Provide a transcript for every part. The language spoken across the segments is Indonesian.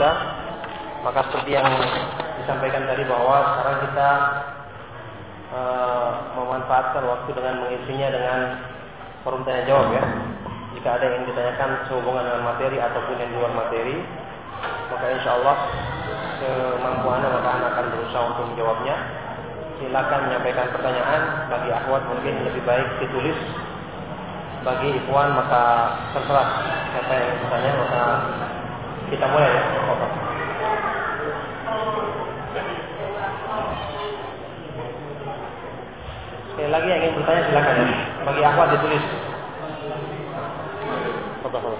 kita. Maka seperti yang disampaikan tadi bahwa sekarang kita uh, memanfaatkan waktu dengan mengisinya dengan forum tanya jawab ya. Jika ada yang ditanyakan sehubungan dengan materi ataupun yang luar materi, maka insya Allah semampu anda maka anda akan berusaha untuk menjawabnya. Silakan menyampaikan pertanyaan bagi akhwat mungkin lebih baik ditulis bagi ikhwan maka terserah siapa yang bertanya maka kita mulai ya. Sekali lagi yang ingin bertanya silakan ya. Bagi akhwat ditulis. Apa-apa.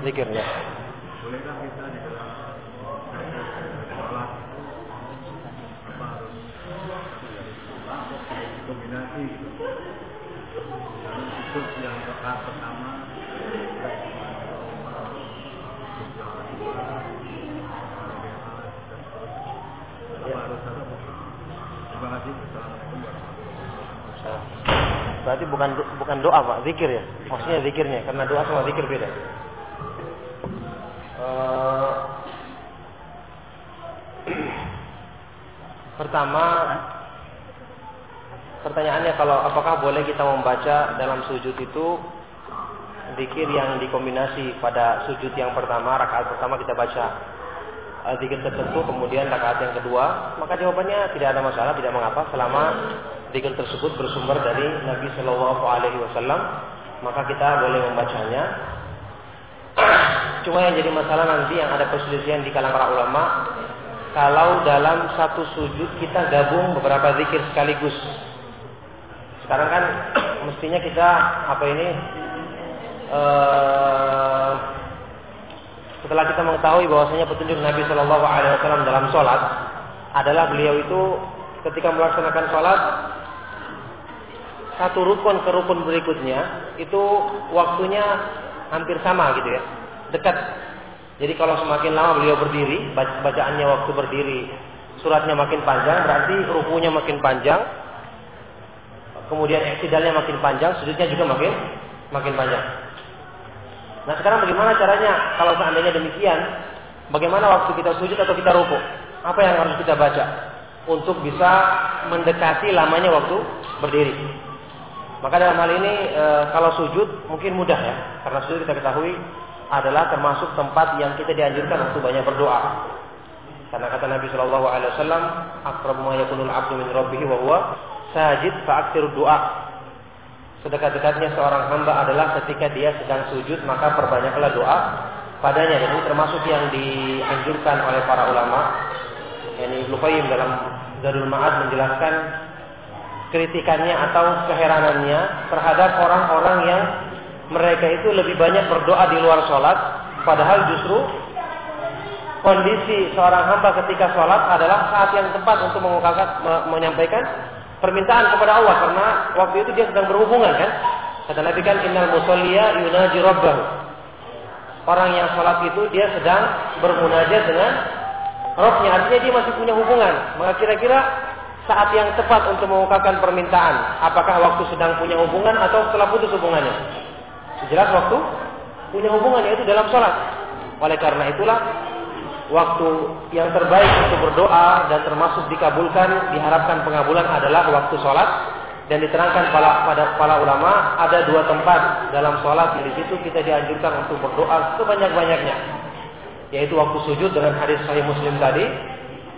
Zikir ya. Bolehkah kita di dalam sholat apa harus kombinasi khusus yang rakaat pertama Terima kasih. Assalamualaikum warahmatullahi wabarakatuh. Berarti bukan bukan doa pak, zikir ya. Maksudnya zikirnya, karena doa sama zikir beda. Uh, pertama, pertanyaannya kalau apakah boleh kita membaca dalam sujud itu zikir yang dikombinasi pada sujud yang pertama, rakaat pertama kita baca uh, zikir tertentu, kemudian rakaat yang kedua, maka jawabannya tidak ada masalah, tidak mengapa selama zikir tersebut bersumber dari Nabi Shallallahu Alaihi Wasallam, maka kita boleh membacanya. Cuma yang jadi masalah nanti yang ada perselisihan di kalangan para ulama, kalau dalam satu sujud kita gabung beberapa zikir sekaligus. Sekarang kan mestinya kita apa ini? Uh, setelah kita mengetahui bahwasanya petunjuk Nabi Shallallahu Alaihi Wasallam dalam sholat adalah beliau itu ketika melaksanakan sholat satu rukun ke rukun berikutnya itu waktunya hampir sama gitu ya dekat. Jadi kalau semakin lama beliau berdiri bacaannya waktu berdiri suratnya makin panjang berarti rukunya makin panjang kemudian ektidalnya makin panjang sudutnya juga makin makin panjang. Nah sekarang bagaimana caranya? Kalau seandainya demikian bagaimana waktu kita sujud atau kita ruku? Apa yang harus kita baca untuk bisa mendekati lamanya waktu berdiri maka dalam hal ini e, kalau sujud mungkin mudah ya, karena sujud kita ketahui adalah termasuk tempat yang kita dianjurkan untuk banyak berdoa. Karena kata Nabi Shallallahu Alaihi Wasallam, "Akrabu ma yakunul abdu min rabbih wa huwa sajid fa'aktir doa." Sedekat-dekatnya seorang hamba adalah ketika dia sedang sujud maka perbanyaklah doa padanya dan ini termasuk yang dianjurkan oleh para ulama. Yani Ibnu dalam Zadul Ma'ad menjelaskan kritikannya atau keheranannya terhadap orang-orang yang mereka itu lebih banyak berdoa di luar sholat, padahal justru kondisi seorang hamba ketika sholat adalah saat yang tepat untuk mengungkapkan, menyampaikan permintaan kepada Allah karena waktu itu dia sedang berhubungan kan. Kata Nabi kan innal musalliya yunaji rabbahu. Orang yang sholat itu dia sedang bermunajat dengan Robnya artinya dia masih punya hubungan. Maka kira-kira saat yang tepat untuk mengungkapkan permintaan? Apakah waktu sedang punya hubungan atau setelah putus hubungannya? Jelas waktu punya hubungan yaitu dalam sholat. Oleh karena itulah waktu yang terbaik untuk berdoa dan termasuk dikabulkan, diharapkan pengabulan adalah waktu sholat dan diterangkan pada, pada para ulama ada dua tempat dalam sholat di situ kita dianjurkan untuk berdoa sebanyak-banyaknya yaitu waktu sujud dengan hadis sahih muslim tadi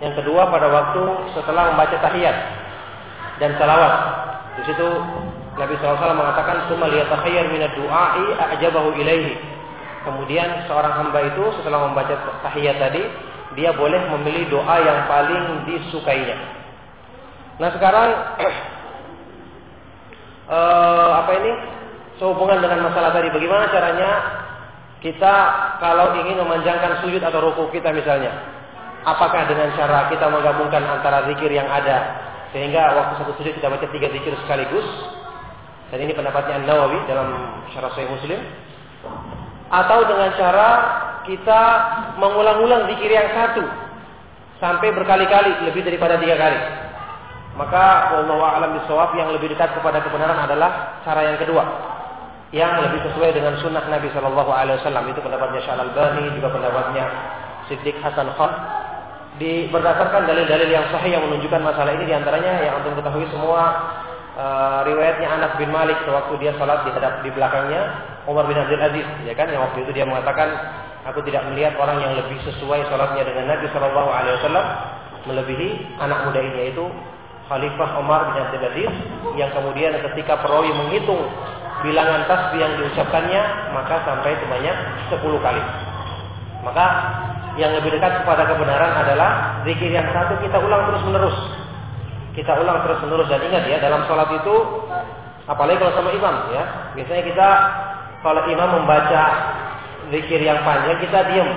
yang kedua pada waktu setelah membaca tahiyat dan salawat. Di situ Nabi SAW mengatakan summa liyatakhayyar minad du'ai a'jabahu ilaihi. Kemudian seorang hamba itu setelah membaca tahiyat tadi, dia boleh memilih doa yang paling disukainya. Nah sekarang uh, apa ini? Sehubungan dengan masalah tadi, bagaimana caranya kita kalau ingin memanjangkan sujud atau ruku kita misalnya, Apakah dengan cara kita menggabungkan antara zikir yang ada sehingga waktu satu sujud kita baca tiga zikir sekaligus? Dan ini pendapatnya An Nawawi dalam syarah Sahih Muslim. Atau dengan cara kita mengulang-ulang zikir yang satu sampai berkali-kali lebih daripada tiga kali. Maka Allah alam bisawab yang lebih dekat kepada kebenaran adalah cara yang kedua yang lebih sesuai dengan sunnah Nabi Shallallahu Alaihi Wasallam itu pendapatnya Syal Albani juga pendapatnya Siddiq Hasan Khan di berdasarkan dalil-dalil yang sahih yang menunjukkan masalah ini di antaranya yang untuk ketahui semua uh, riwayatnya Anas bin Malik sewaktu dia sholat di hadap di belakangnya Umar bin Abdul Aziz ya kan yang waktu itu dia mengatakan aku tidak melihat orang yang lebih sesuai sholatnya dengan Nabi Shallallahu Alaihi Wasallam melebihi anak muda ini yaitu Khalifah Umar bin Abdul Aziz yang kemudian ketika perawi menghitung bilangan tasbih yang diucapkannya maka sampai sebanyak 10 kali. Maka yang lebih dekat kepada kebenaran adalah zikir yang satu kita ulang terus menerus. Kita ulang terus menerus dan ingat ya dalam sholat itu apalagi kalau sama imam ya biasanya kita kalau imam membaca zikir yang panjang kita diam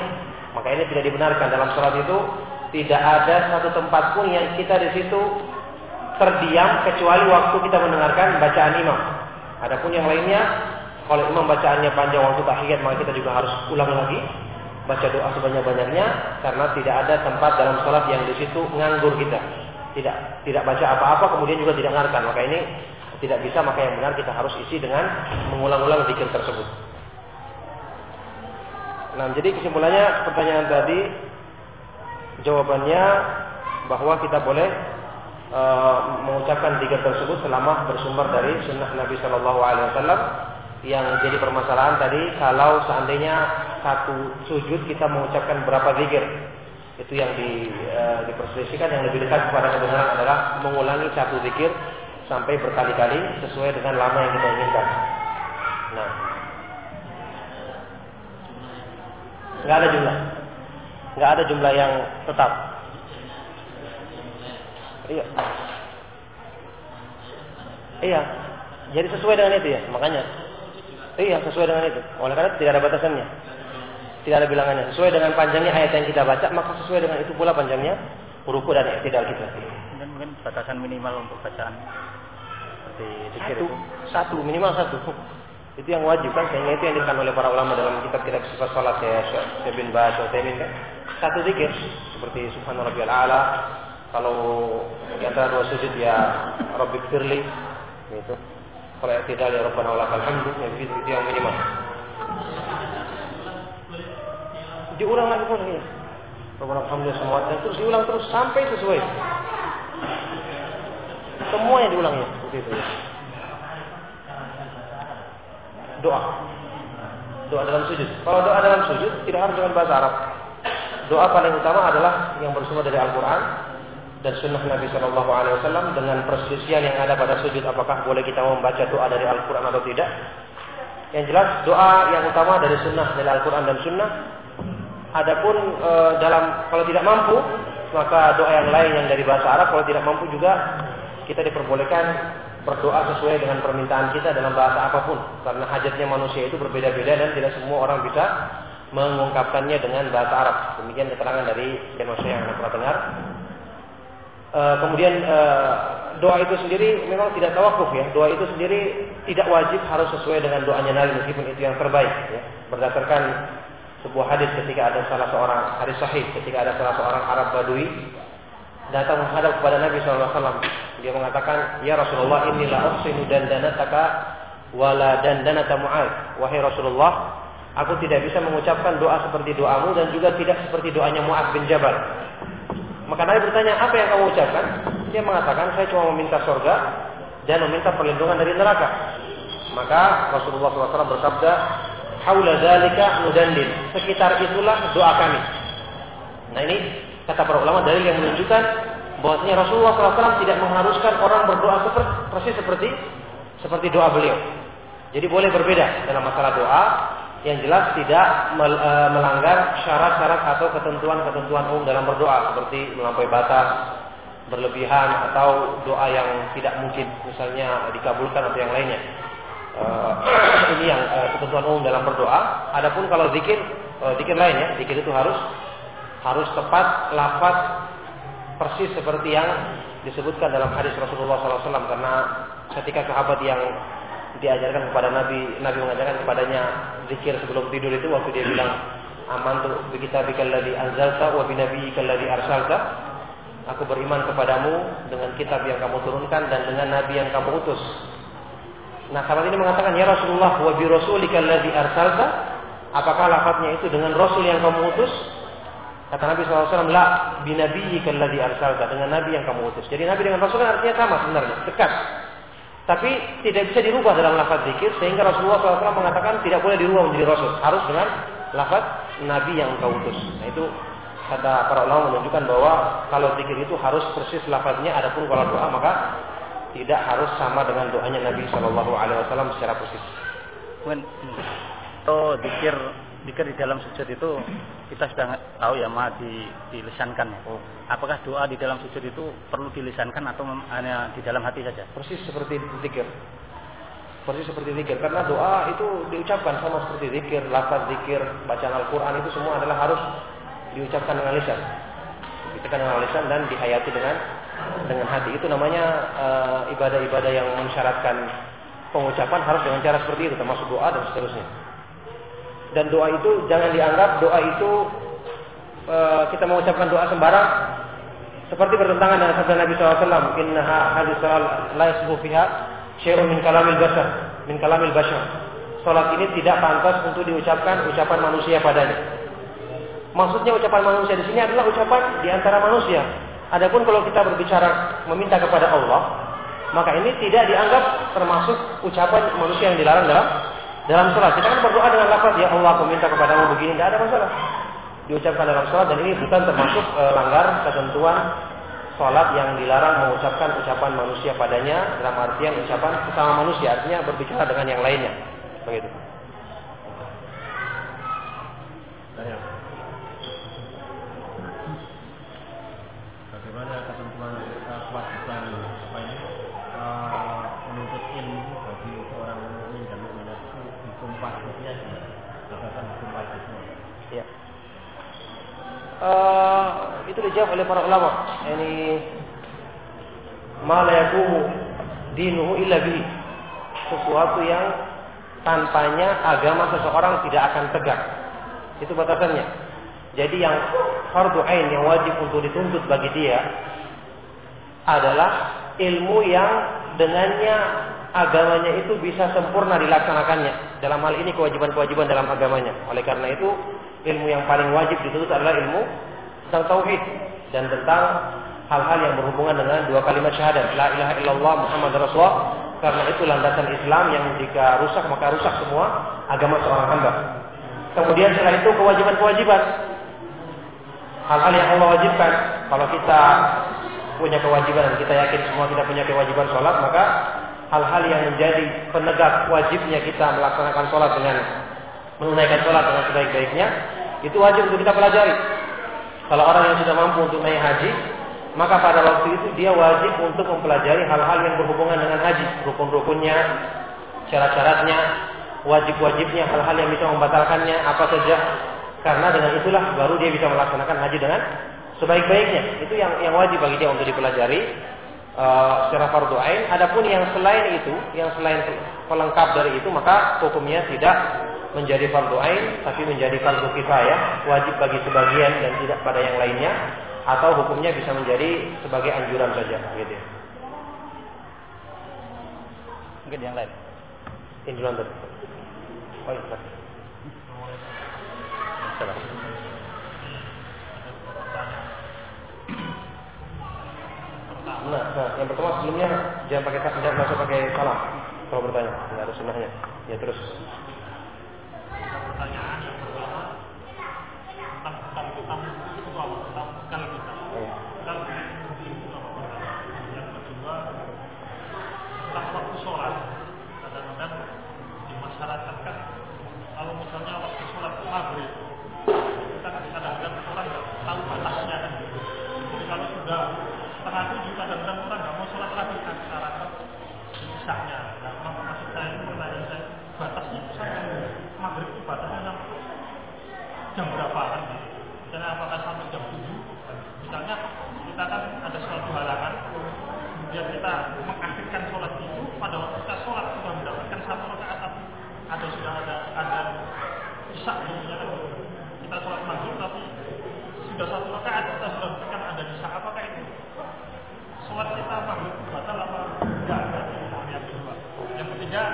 maka ini tidak dibenarkan dalam sholat itu tidak ada satu tempat pun yang kita di situ terdiam kecuali waktu kita mendengarkan bacaan imam. Adapun yang lainnya, kalau imam bacaannya panjang waktu tahiyat maka kita juga harus ulang lagi baca doa sebanyak-banyaknya karena tidak ada tempat dalam sholat yang di situ nganggur kita. Tidak tidak baca apa-apa kemudian juga tidak ngarkan. Maka ini tidak bisa maka yang benar kita harus isi dengan mengulang-ulang zikir tersebut. Nah, jadi kesimpulannya pertanyaan tadi jawabannya bahwa kita boleh e, mengucapkan zikir tersebut selama bersumber dari sunnah Nabi Shallallahu Alaihi Wasallam yang jadi permasalahan tadi kalau seandainya satu sujud kita mengucapkan berapa zikir itu yang di, e, diperselisihkan yang lebih dekat kepada kebenaran adalah mengulangi satu zikir sampai berkali-kali sesuai dengan lama yang kita inginkan. Nah, nggak ada jumlah, nggak ada jumlah yang tetap. Iya. Iya. Jadi sesuai dengan itu ya, makanya. Iya, sesuai dengan itu. Oleh karena tidak ada batasannya. Tidak ada bilangannya. Sesuai dengan panjangnya ayat yang kita baca, maka sesuai dengan itu pula panjangnya ruku dan tidak kita. Dan mungkin batasan minimal untuk bacaan seperti satu, itu. satu minimal satu. Itu yang wajib kan, sehingga itu yang dikatakan oleh para ulama dalam kitab-kitab sifat salat ya Syekh bin Baz, Syekh kan. Satu zikir seperti Subhanallah ala kalau di antara dua sujud ya Rabbi firli gitu. Kalau tidak ya Rabbana walakal hamdu ya itu, itu yang minimal. Diulang lagi pun ya. Rabbana hamdu semua dan terus diulang terus sampai sesuai. Semuanya diulang ya seperti itu ya. Doa. Doa dalam sujud. Kalau doa dalam sujud tidak harus dengan bahasa Arab. Doa paling utama adalah yang bersumber dari Al-Quran dan sunnah Nabi Shallallahu Alaihi Wasallam dengan perselisihan yang ada pada sujud apakah boleh kita membaca doa dari Al-Quran atau tidak yang jelas doa yang utama dari sunnah dari Al-Quran dan sunnah adapun e, dalam kalau tidak mampu maka doa yang lain yang dari bahasa Arab kalau tidak mampu juga kita diperbolehkan berdoa sesuai dengan permintaan kita dalam bahasa apa pun karena hajatnya manusia itu berbeda-beda dan tidak semua orang bisa mengungkapkannya dengan bahasa Arab demikian keterangan dari yang yang pernah dengar Eh, kemudian uh, doa itu sendiri memang tidak tawakuf ya. Doa itu sendiri tidak wajib harus sesuai dengan doanya Nabi meskipun itu yang terbaik ya. Berdasarkan sebuah hadis ketika ada salah seorang hadis sahih ketika ada salah seorang Arab Badui datang menghadap kepada Nabi SAW. Dia mengatakan, Ya Rasulullah inilah uhsinu dan danataka wala dan danata Mu'ad. Wahai Rasulullah, aku tidak bisa mengucapkan doa seperti doamu dan juga tidak seperti doanya Mu'ad bin Jabal. Maka Nabi bertanya, apa yang kamu ucapkan? Dia mengatakan, saya cuma meminta surga dan meminta perlindungan dari neraka. Maka Rasulullah SAW bersabda, Haula dzalika nudandin. Sekitar itulah doa kami. Nah ini kata para ulama dalil yang menunjukkan bahwasanya Rasulullah SAW tidak mengharuskan orang berdoa seperti persis seperti seperti doa beliau. Jadi boleh berbeda dalam masalah doa, yang jelas tidak e, melanggar syarat-syarat atau ketentuan-ketentuan umum dalam berdoa seperti melampaui batas, berlebihan atau doa yang tidak mungkin misalnya dikabulkan atau yang lainnya. Uh, ini yang uh, ketentuan umum dalam berdoa. Adapun kalau zikir, uh, zikir lainnya, zikir itu harus harus tepat lafaz persis seperti yang disebutkan dalam hadis Rasulullah SAW karena ketika sahabat yang diajarkan kepada Nabi, Nabi mengajarkan kepadanya zikir sebelum tidur itu waktu dia bilang amantu bi kitabika alladhi anzalta wa bi nabiyyika alladhi arsalta. Aku beriman kepadamu dengan kitab yang kamu turunkan dan dengan nabi yang kamu utus. Nah, sahabat ini mengatakan, "Ya Rasulullah, wa bi rasulika alladhi arsalta?" Apakah lafadznya itu dengan rasul yang kamu utus? Kata Nabi SAW, La binabiyyika alladhi arsalta, dengan nabi yang kamu utus. Jadi nabi dengan rasul kan artinya sama sebenarnya, dekat. Tapi tidak bisa dirubah dalam lafaz zikir sehingga Rasulullah SAW mengatakan tidak boleh dirubah menjadi rasul, harus dengan lafaz nabi yang engkau utus. Nah itu kata para ulama menunjukkan bahwa kalau zikir itu harus persis lafaznya, adapun kalau doa maka tidak harus sama dengan doanya Nabi Shallallahu Alaihi Wasallam secara persis. Mungkin oh zikir zikir di dalam sujud itu kita sudah tahu ya ma di dilisankan ya. Oh. Apakah doa di dalam sujud itu perlu dilisankan atau hanya di dalam hati saja? Persis seperti zikir. Persis seperti zikir karena doa itu diucapkan sama seperti zikir, lafaz zikir, bacaan Al-Qur'an itu semua adalah harus diucapkan dengan lisan. Ditekan dengan lisan dan dihayati dengan dengan hati. Itu namanya eh, ibadah-ibadah uh, yang mensyaratkan pengucapan harus dengan cara seperti itu termasuk doa dan seterusnya dan doa itu jangan dianggap doa itu e, kita mengucapkan doa sembarang seperti bertentangan dengan sabda Nabi SAW. Inna hadis la yasbu fiha min kalamil basar, min kalamil bashar. Salat ini tidak pantas untuk diucapkan ucapan manusia padanya. Maksudnya ucapan manusia di sini adalah ucapan di antara manusia. Adapun kalau kita berbicara meminta kepada Allah, maka ini tidak dianggap termasuk ucapan manusia yang dilarang dalam dalam sholat. Kita kan berdoa dengan lafaz ya Allah aku minta kepadamu begini, tidak ada masalah. Diucapkan dalam sholat dan ini bukan termasuk e, langgar ketentuan sholat yang dilarang mengucapkan ucapan manusia padanya dalam artian ucapan sesama manusia artinya berbicara dengan yang lainnya. Begitu. Uh, itu dijawab oleh para ulama. Ini malayakumu dinuhu illa bihi. Sesuatu yang tanpanya agama seseorang tidak akan tegak. Itu batasannya. Jadi yang fardu ain yang wajib untuk dituntut bagi dia adalah ilmu yang dengannya agamanya itu bisa sempurna dilaksanakannya. Dalam hal ini kewajiban-kewajiban dalam agamanya. Oleh karena itu ilmu yang paling wajib dituntut adalah ilmu tentang tauhid dan tentang hal-hal yang berhubungan dengan dua kalimat syahadat la ilaha illallah Muhammad Rasulullah karena itu landasan Islam yang jika rusak maka rusak semua agama seorang hamba. Kemudian setelah itu kewajiban-kewajiban hal-hal yang Allah wajibkan. Kalau kita punya kewajiban dan kita yakin semua kita punya kewajiban sholat maka hal-hal yang menjadi penegak wajibnya kita melaksanakan sholat dengan menunaikan sholat dengan sebaik-baiknya itu wajib untuk kita pelajari. Kalau orang yang sudah mampu untuk naik haji, maka pada waktu itu dia wajib untuk mempelajari hal-hal yang berhubungan dengan haji, rukun-rukunnya, syarat-syaratnya, wajib-wajibnya, hal-hal yang bisa membatalkannya, apa saja. Karena dengan itulah baru dia bisa melaksanakan haji dengan sebaik-baiknya. Itu yang yang wajib bagi dia untuk dipelajari uh, secara fardu ain. Adapun yang selain itu, yang selain pelengkap dari itu, maka hukumnya tidak menjadi fardu ain tapi menjadi fardu kifayah, wajib bagi sebagian dan tidak pada yang lainnya atau hukumnya bisa menjadi sebagai anjuran saja gitu. Ya. Mungkin yang lain. Anjuran. Oh iya. Nah, nah, yang pertama sebelumnya jangan pakai jangan langsung pakai salam kalau bertanya, nggak ada sunnahnya. Ya terus pertanyaan yang pertama tentang bekal kita itu apa? Tentang bekal kita. Bekal itu apa? Yang kedua tentang waktu sholat. Kadang-kadang di masyarakat kan kalau misalnya waktu sholat maghrib kita kan kadang-kadang orang nggak tahu batasnya kan gitu. Jadi kalau sudah setengah tujuh kadang-kadang orang nggak mau sholat lagi kan masyarakat sisanya. Nah, maksud saya ini pertanyaan saya batasnya sampai maghrib itu batasnya sampai jam berapa kan? Misalnya apakah sampai jam 7? Misalnya kita kan ada suatu halangan, kemudian kita mengakhirkan sholat itu pada waktu kita sholat sudah mendapatkan satu rakaat ada sudah ada ada isak misalnya kan kita Sehingga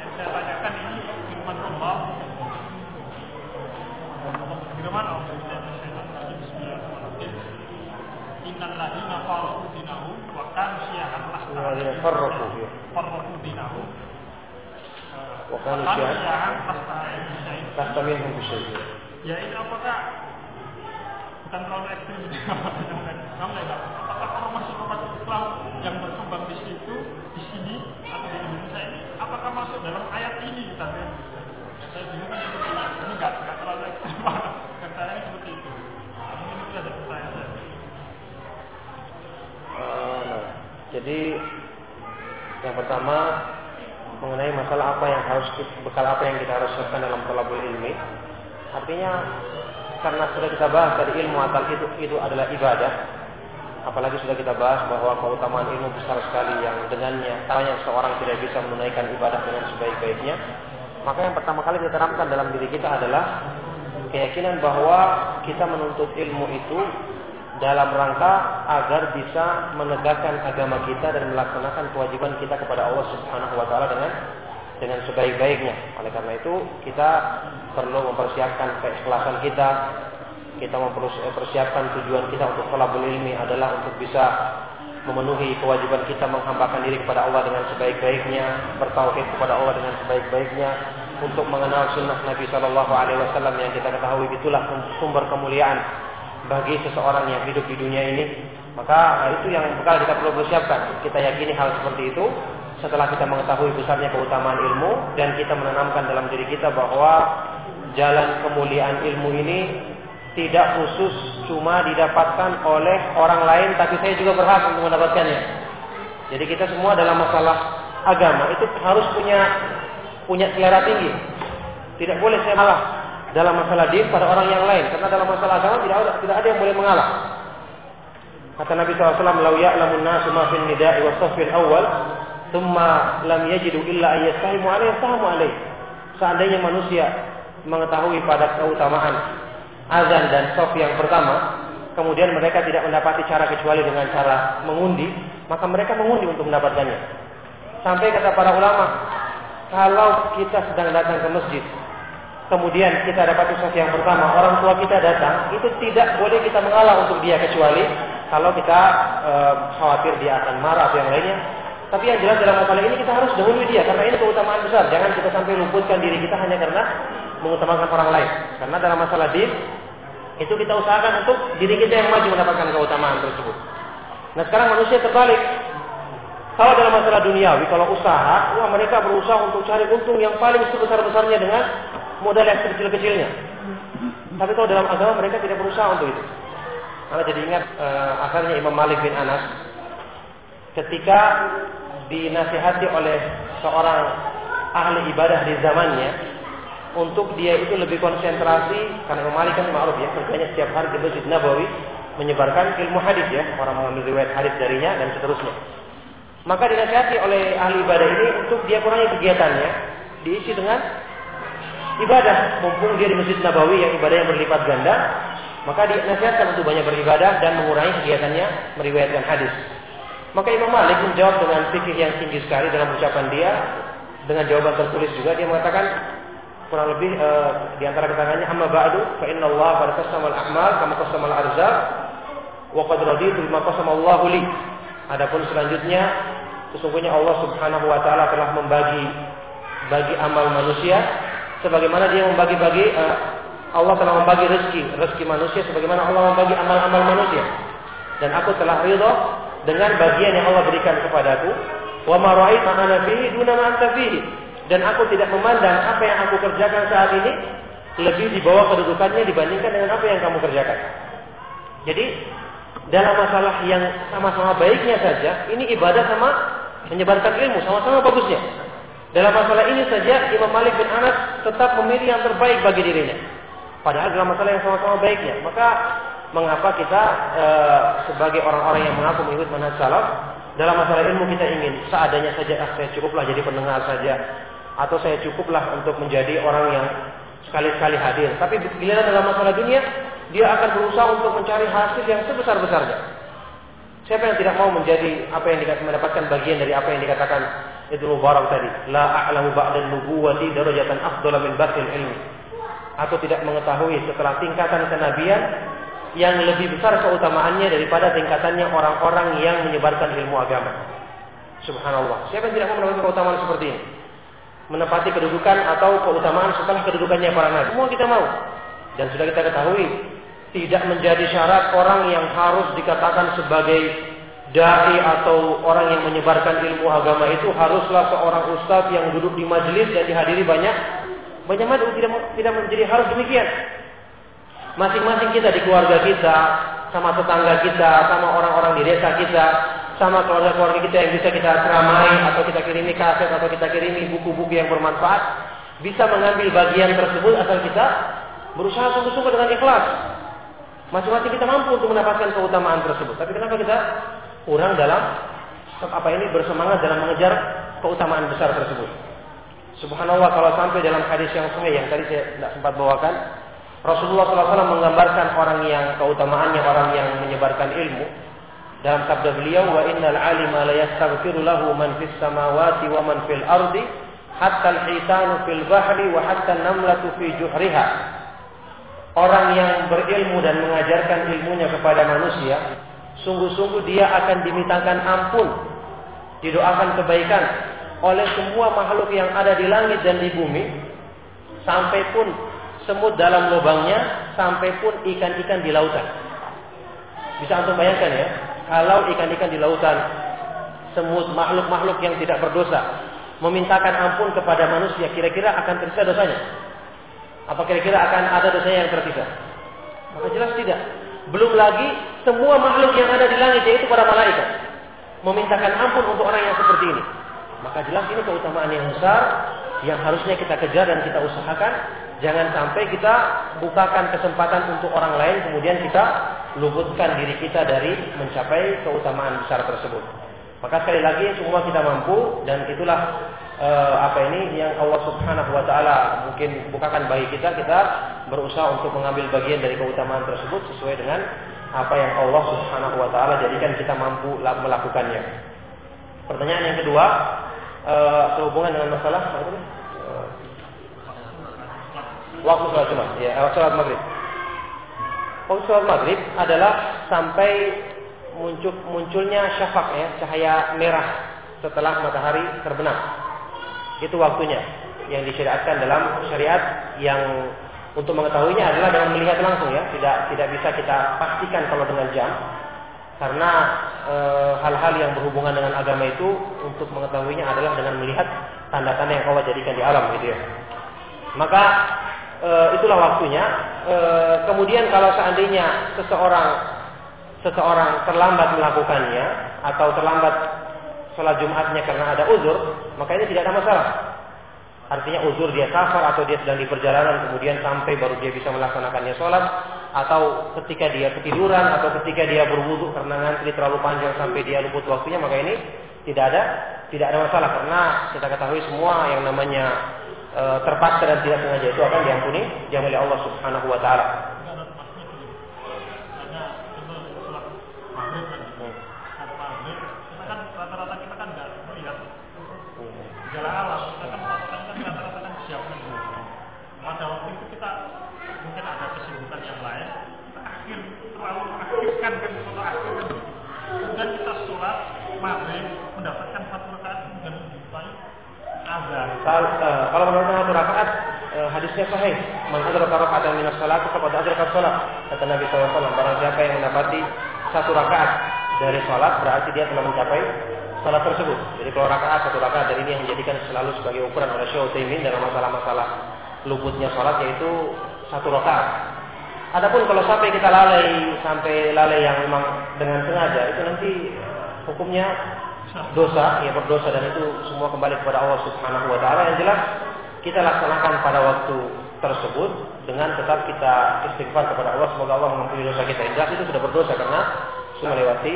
yang saya tanyakan ini firman Allah. Firman Allah Bismillahirrahmanirrahim. Innal ladina farraqu dinahum wa kanu syi'an Ya. kanu kanu syi'an syi'an fasta'in bisyai'in. lasta minhum bisyai'in. Ya ini apakah bukan terlalu ekstrim Namanya enggak? Apakah termasuk umat Islam yang berkembang di situ, di sini atau di Indonesia ini? Apakah masuk dalam ayat ini kita ya? Saya bingung kan seperti ini. Ini enggak, enggak terlalu ekstrim. Katanya seperti itu. Mungkin itu ada pertanyaan saya. Eh, nah, jadi yang pertama mengenai masalah apa yang harus bekal apa yang kita harus siapkan dalam talabul ilmi. Artinya karena sudah kita bahas tadi ilmu akal itu itu adalah ibadah. Apalagi sudah kita bahas bahwa keutamaan ilmu besar sekali yang dengannya tanya seorang tidak bisa menunaikan ibadah dengan sebaik-baiknya. Maka yang pertama kali kita terapkan dalam diri kita adalah keyakinan bahwa kita menuntut ilmu itu dalam rangka agar bisa menegakkan agama kita dan melaksanakan kewajiban kita kepada Allah Subhanahu wa taala dengan dengan sebaik-baiknya. Oleh karena itu, kita perlu mempersiapkan keikhlasan kita. Kita mempersiapkan tujuan kita untuk thalabul ilmi adalah untuk bisa memenuhi kewajiban kita menghambakan diri kepada Allah dengan sebaik-baiknya, bertauhid kepada Allah dengan sebaik-baiknya, untuk mengenal sunnah Nabi Shallallahu Alaihi Wasallam yang kita ketahui itulah sumber kemuliaan bagi seseorang yang hidup di dunia ini. Maka itu yang bekal kita perlu persiapkan. Kita yakini hal seperti itu setelah kita mengetahui besarnya keutamaan ilmu dan kita menanamkan dalam diri kita bahwa jalan kemuliaan ilmu ini tidak khusus cuma didapatkan oleh orang lain tapi saya juga berhak untuk mendapatkannya. Jadi kita semua dalam masalah agama itu harus punya punya selera tinggi. Tidak boleh saya malah dalam masalah din pada orang yang lain karena dalam masalah agama tidak ada tidak ada yang boleh mengalah. Kata Nabi SAW, "Lau ya'lamun nasu ma fil nida'i wa safil awal, thumma lam yajidu illa ayyastahimu alaihi yastahimu alaihi." Seandainya manusia mengetahui pada keutamaan azan dan sof yang pertama, kemudian mereka tidak mendapati cara kecuali dengan cara mengundi, maka mereka mengundi untuk mendapatkannya. Sampai kata para ulama, kalau kita sedang datang ke masjid, kemudian kita dapat sof yang pertama, orang tua kita datang, itu tidak boleh kita mengalah untuk dia kecuali kalau kita e, khawatir dia akan marah atau yang lainnya. Tapi yang jelas dalam masalah ini kita harus dahului dia karena ini keutamaan besar. Jangan kita sampai luputkan diri kita hanya karena mengutamakan orang lain. Karena dalam masalah din itu kita usahakan untuk diri kita yang maju mendapatkan keutamaan tersebut. Nah sekarang manusia terbalik. Kalau dalam masalah duniawi, kalau usaha, wah mereka berusaha untuk cari untung yang paling sebesar-besarnya dengan modal yang sekecil-kecilnya. Tapi kalau dalam agama mereka tidak berusaha untuk itu. Karena jadi ingat uh, akhirnya Imam Malik bin Anas ketika dinasihati oleh seorang ahli ibadah di zamannya untuk dia itu lebih konsentrasi karena Imam Malik kan ma'ruf ya kerjanya setiap hari di Masjid Nabawi menyebarkan ilmu hadis ya orang mengambil riwayat hadis darinya dan seterusnya maka dinasihati oleh ahli ibadah ini untuk dia kurangi kegiatannya diisi dengan ibadah. Mumpung dia di Masjid Nabawi yang ibadahnya berlipat ganda maka dinasihatkan untuk banyak beribadah dan mengurangi kegiatannya meriwayatkan hadis. Maka Imam Malik menjawab dengan fikih yang tinggi sekali dalam ucapan dia. Dengan jawaban tertulis juga dia mengatakan kurang lebih e, di antara keterangannya amma ba'du fa inna Allah qad qasama al-a'mal kama qasama al-arzaq wa qad raditu bima qasama Allah li. Adapun selanjutnya sesungguhnya Allah Subhanahu wa taala telah membagi bagi amal manusia sebagaimana dia membagi-bagi e, Allah telah membagi rezeki rezeki manusia sebagaimana Allah membagi amal-amal manusia dan aku telah ridha dengan bagian yang Allah berikan kepadaku wa ma ra'aita ana fihi duna ma dan aku tidak memandang apa yang aku kerjakan saat ini lebih di bawah kedudukannya dibandingkan dengan apa yang kamu kerjakan. Jadi dalam masalah yang sama-sama baiknya saja, ini ibadah sama menyebarkan ilmu, sama-sama bagusnya. Dalam masalah ini saja Imam Malik bin Anas tetap memilih yang terbaik bagi dirinya. Padahal dalam masalah yang sama-sama baiknya, maka mengapa kita e, sebagai orang-orang yang mengaku mengikut manhaj salaf dalam masalah ilmu kita ingin seadanya saja ah saya cukuplah jadi pendengar saja atau saya cukuplah untuk menjadi orang yang sekali-sekali hadir. Tapi bila dalam masalah dunia, dia akan berusaha untuk mencari hasil yang sebesar-besarnya. Siapa yang tidak mau menjadi apa yang mendapatkan bagian dari apa yang dikatakan itu Mubarak tadi, la a'lamu ba'da nubuwati darajatan afdala min batil ilmi. Aku tidak mengetahui setelah tingkatan kenabian yang lebih besar keutamaannya daripada tingkatannya orang-orang yang menyebarkan ilmu agama. Subhanallah. Siapa yang tidak mau mendapatkan keutamaan seperti ini? Menepati kedudukan atau keutamaan setelah kedudukannya para nabi. Semua kita mau. Dan sudah kita ketahui, tidak menjadi syarat orang yang harus dikatakan sebagai dai atau orang yang menyebarkan ilmu agama itu haruslah seorang ustadz yang duduk di majelis dan dihadiri banyak banyak madu tidak tidak menjadi harus demikian. Masing-masing kita di keluarga kita, sama tetangga kita, sama orang-orang di desa kita, sama keluarga-keluarga kita yang bisa kita ceramai atau kita kirimi kaset atau kita kirimi buku-buku yang bermanfaat, bisa mengambil bagian tersebut asal kita berusaha sungguh-sungguh dengan ikhlas. Masing-masing kita mampu untuk mendapatkan keutamaan tersebut. Tapi kenapa kita kurang dalam apa ini bersemangat dalam mengejar keutamaan besar tersebut? Subhanallah kalau sampai dalam hadis yang sahih yang tadi saya tidak sempat bawakan, Rasulullah SAW menggambarkan orang yang keutamaannya orang yang menyebarkan ilmu dalam sabda beliau wa innal alima la yastaghfiru lahu man fis samawati wa man fil ardi hatta al-hitanu fil bahri wa hatta an-namlatu fi juhriha orang yang berilmu dan mengajarkan ilmunya kepada manusia sungguh-sungguh dia akan dimintakan ampun didoakan kebaikan oleh semua makhluk yang ada di langit dan di bumi sampai pun semut dalam lubangnya, sampai pun ikan-ikan di lautan. Bisa antum bayangkan ya, kalau ikan-ikan di lautan, semut, makhluk-makhluk yang tidak berdosa, memintakan ampun kepada manusia, kira-kira akan tersisa dosanya? Apa kira-kira akan ada dosanya yang tersisa? Maka jelas tidak. Belum lagi semua makhluk yang ada di langit yaitu para malaikat memintakan ampun untuk orang yang seperti ini. Maka jelas ini keutamaan yang besar yang harusnya kita kejar dan kita usahakan Jangan sampai kita bukakan kesempatan untuk orang lain kemudian kita luputkan diri kita dari mencapai keutamaan besar tersebut. Maka sekali lagi semua kita mampu dan itulah uh, apa ini yang Allah Subhanahu wa taala mungkin bukakan bagi kita kita berusaha untuk mengambil bagian dari keutamaan tersebut sesuai dengan apa yang Allah Subhanahu wa taala jadikan kita mampu melakukannya. Pertanyaan yang kedua uh, sehubungan dengan masalah apa itu? waktu sholat Jumat, ya, eh, sholat maghrib. Waktu sholat maghrib adalah sampai muncul munculnya syafaq ya, cahaya merah setelah matahari terbenam. Itu waktunya yang disyariatkan dalam syariat yang untuk mengetahuinya adalah dengan melihat langsung ya, tidak tidak bisa kita pastikan kalau dengan jam karena eh, hal-hal e, yang berhubungan dengan agama itu untuk mengetahuinya adalah dengan melihat tanda-tanda yang Allah jadikan di alam gitu ya. Maka e, itulah waktunya. E, kemudian kalau seandainya seseorang seseorang terlambat melakukannya atau terlambat sholat Jumatnya karena ada uzur, maka ini tidak ada masalah. Artinya uzur dia safar atau dia sedang di perjalanan kemudian sampai baru dia bisa melaksanakannya sholat atau ketika dia ketiduran atau ketika dia berwudhu karena ngantri terlalu panjang sampai dia luput waktunya maka ini tidak ada tidak ada masalah karena kita ketahui semua yang namanya e, terpaksa dan tidak sengaja itu akan diampuni jangan oleh Allah Subhanahu wa taala. Hadisnya sahih. Man adraka raka'atan min as-salat faqad adraka salat. Kata Nabi SAW, barang siapa yang mendapati satu rakaat dari salat berarti dia telah mencapai salat tersebut. Jadi kalau rakaat satu rakaat dari ini yang menjadikan selalu sebagai ukuran oleh Syekh Utsaimin dalam masalah-masalah luputnya salat yaitu satu rakaat. Adapun kalau sampai kita lalai sampai lalai yang memang dengan sengaja itu nanti hukumnya dosa, ya berdosa dan itu semua kembali kepada Allah Subhanahu wa taala. Yang jelas kita laksanakan pada waktu tersebut dengan tetap kita istighfar kepada Allah semoga Allah mengampuni dosa kita. Jelas itu sudah berdosa karena sudah melewati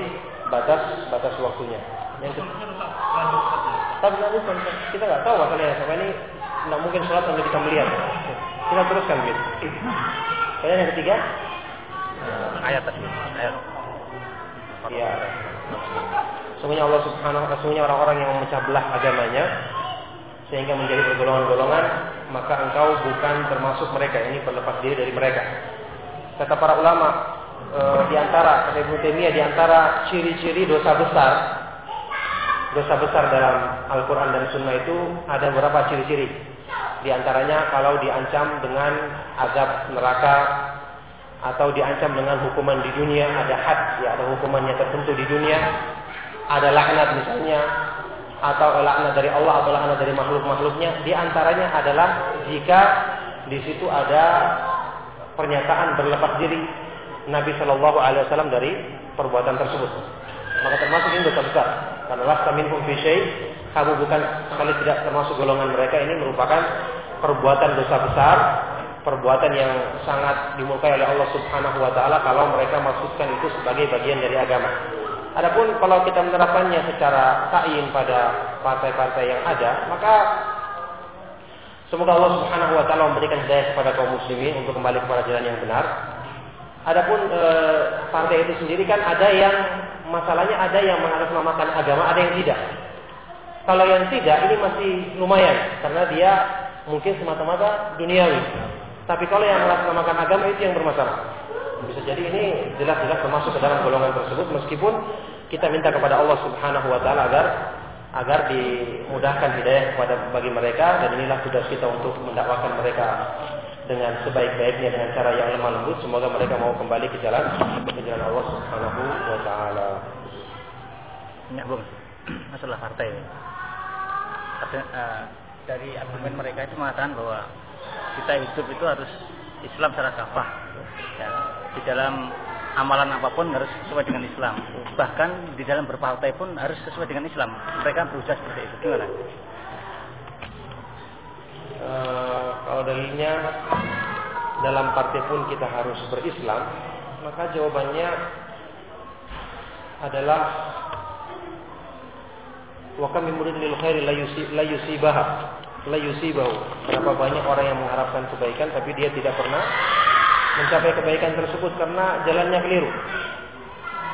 batas batas waktunya. Yang tapi nanti kita nggak tahu masalahnya sampai ini nggak mungkin sholat sampai kita melihat. Kita teruskan gitu. Kemudian yang ketiga ayat tadi ayat. Ya. Sungguhnya Allah Subhanahu wa taala orang-orang yang memecah belah agamanya sehingga menjadi bergolongan-golongan, maka engkau bukan termasuk mereka. Ini berlepas diri dari mereka. Kata para ulama, e, di antara kata ciri-ciri dosa besar dosa besar dalam Al-Quran dan Sunnah itu ada beberapa ciri-ciri. Di antaranya kalau diancam dengan azab neraka atau diancam dengan hukuman di dunia, ada had, ya ada hukumannya tertentu di dunia, ada laknat misalnya, atau laknat dari Allah atau laknat dari makhluk-makhluknya. Di antaranya adalah jika di situ ada pernyataan berlepas diri Nabi Shallallahu Alaihi Wasallam dari perbuatan tersebut. Maka termasuk ini dosa besar. Karena lasta minhum fi kamu bukan sekali tidak termasuk golongan mereka ini merupakan perbuatan dosa besar, perbuatan yang sangat dimurkai oleh Allah Subhanahu wa taala kalau mereka maksudkan itu sebagai bagian dari agama. Adapun kalau kita menerapkannya secara sain pada partai-partai yang ada, maka semoga Allah Subhanahu wa taala memberikan hidayah kepada kaum muslimin untuk kembali kepada jalan yang benar. Adapun e, partai itu sendiri kan ada yang masalahnya ada yang mengatasnamakan agama, ada yang tidak. Kalau yang tidak ini masih lumayan karena dia mungkin semata-mata duniawi. Tapi kalau yang mengatasnamakan agama itu yang bermasalah. Bisa jadi ini jelas-jelas termasuk ke dalam golongan tersebut meskipun kita minta kepada Allah Subhanahu wa taala agar agar dimudahkan hidayah kepada bagi mereka dan inilah tugas kita untuk mendakwakan mereka dengan sebaik-baiknya dengan cara yang lemah lembut semoga mereka mau kembali ke jalan ke jalan Allah Subhanahu wa taala. Ya, Bung. Masalah partai. Ada, uh, dari argumen mereka itu mengatakan bahwa kita hidup itu harus Islam secara kafah. Ya, di dalam amalan apa pun harus sesuai dengan Islam. Bahkan di dalam berpartai pun harus sesuai dengan Islam. Mereka berusaha seperti itu. Gimana? Eh, kalau dalilnya dalam partai pun kita harus berislam, maka jawabannya adalah wa kam min lil khairi la yusibaha la yusibahu. Berapa banyak orang yang mengharapkan kebaikan tapi dia tidak pernah mencapai kebaikan tersebut karena jalannya keliru.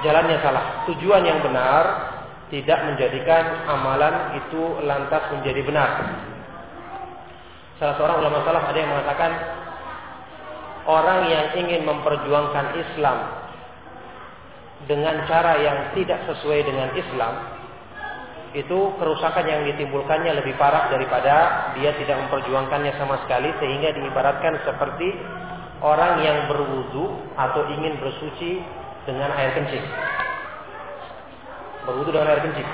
Jalannya salah. Tujuan yang benar tidak menjadikan amalan itu lantas menjadi benar. Salah seorang ulama salaf ada yang mengatakan orang yang ingin memperjuangkan Islam dengan cara yang tidak sesuai dengan Islam itu kerusakan yang ditimbulkannya lebih parah daripada dia tidak memperjuangkannya sama sekali sehingga diibaratkan seperti orang yang berwudu atau ingin bersuci dengan air kencing. Berwudu dengan air kencing.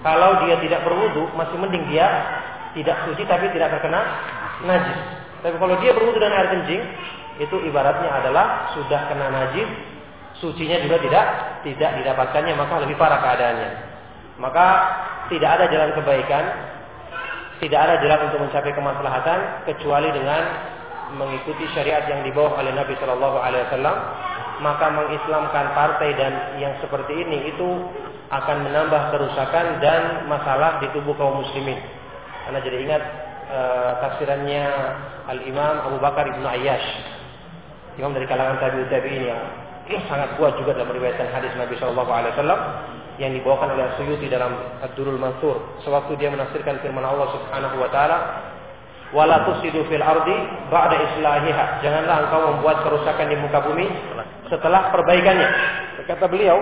Kalau dia tidak berwudu masih mending dia tidak suci tapi tidak terkena najis. Tapi kalau dia berwudu dengan air kencing, itu ibaratnya adalah sudah kena najis, sucinya juga tidak tidak didapatkannya, maka lebih parah keadaannya. Maka tidak ada jalan kebaikan, tidak ada jalan untuk mencapai kemaslahatan kecuali dengan mengikuti syariat yang dibawa oleh Nabi Shallallahu Alaihi Wasallam. Maka mengislamkan partai dan yang seperti ini itu akan menambah kerusakan dan masalah di tubuh kaum muslimin. Karena jadi ingat e, tafsirannya Al Imam Abu Bakar ibnu Ayyash, imam dari kalangan tabiut tabiin yang sangat kuat juga dalam meriwayatkan hadis Nabi Shallallahu Alaihi Wasallam yang dibawakan oleh Suyuti dalam Ad-Durul Mansur sewaktu dia menafsirkan firman Allah Subhanahu wa taala wala tusidu fil ardi ba'da islahiha. Janganlah engkau membuat kerusakan di muka bumi setelah perbaikannya. Kata beliau,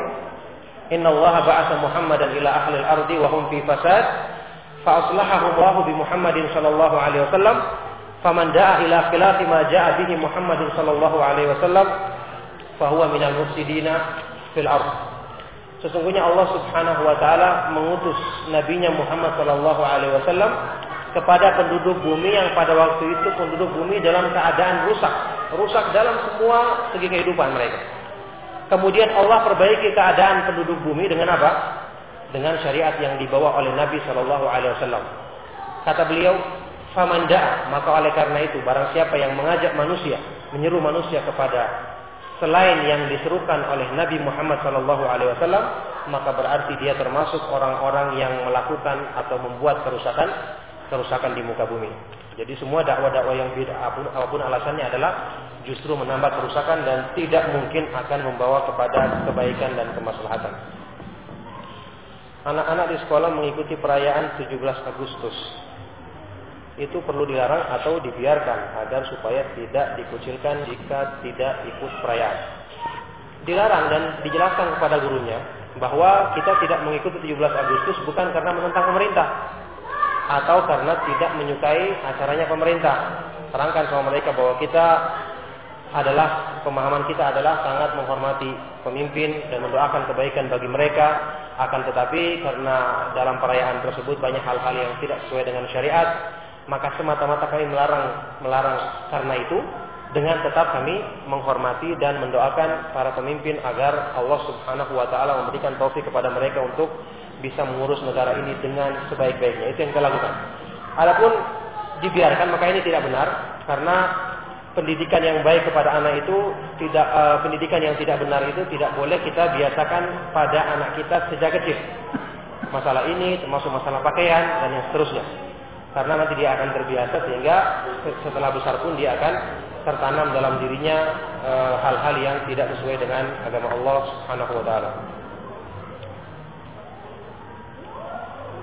"Inna Allah ba'atsa Muhammadan ila ahli al-ardi wa hum fi fasad, fa Allah bi Muhammadin sallallahu alaihi wasallam, faman da'a ila khilafi ma ja'a bihi Muhammadin sallallahu alaihi wasallam, fa huwa minal mufsidina fil ardi Sesungguhnya Allah Subhanahu wa taala mengutus nabinya Muhammad sallallahu alaihi wasallam kepada penduduk bumi yang pada waktu itu penduduk bumi dalam keadaan rusak, rusak dalam semua segi kehidupan mereka. Kemudian Allah perbaiki keadaan penduduk bumi dengan apa? dengan syariat yang dibawa oleh Nabi Shallallahu Alaihi Wasallam. Kata beliau, famanda maka oleh karena itu barang siapa yang mengajak manusia, menyeru manusia kepada selain yang diserukan oleh Nabi Muhammad Shallallahu Alaihi Wasallam, maka berarti dia termasuk orang-orang yang melakukan atau membuat kerusakan kerusakan di muka bumi. Jadi semua dakwah-dakwah yang beda apa pun, alasannya adalah justru menambah kerusakan dan tidak mungkin akan membawa kepada kebaikan dan kemaslahatan. Anak-anak di sekolah mengikuti perayaan 17 Agustus. Itu perlu dilarang atau dibiarkan agar supaya tidak dikucilkan jika tidak ikut perayaan. Dilarang dan dijelaskan kepada gurunya bahwa kita tidak mengikuti 17 Agustus bukan karena menentang pemerintah atau karena tidak menyukai acaranya pemerintah. Terangkan sama mereka bahwa kita adalah pemahaman kita adalah sangat menghormati pemimpin dan mendoakan kebaikan bagi mereka akan tetapi karena dalam perayaan tersebut banyak hal-hal yang tidak sesuai dengan syariat maka semata-mata kami melarang melarang karena itu dengan tetap kami menghormati dan mendoakan para pemimpin agar Allah Subhanahu wa taala memberikan taufik kepada mereka untuk bisa mengurus negara ini dengan sebaik-baiknya. Itu yang kita lakukan. Adapun dibiarkan maka ini tidak benar karena pendidikan yang baik kepada anak itu tidak uh, pendidikan yang tidak benar itu tidak boleh kita biasakan pada anak kita sejak kecil. Masalah ini termasuk masalah pakaian dan yang seterusnya. Karena nanti dia akan terbiasa sehingga setelah besar pun dia akan tertanam dalam dirinya eh, hal-hal uh, yang tidak sesuai dengan agama Allah Subhanahu wa taala.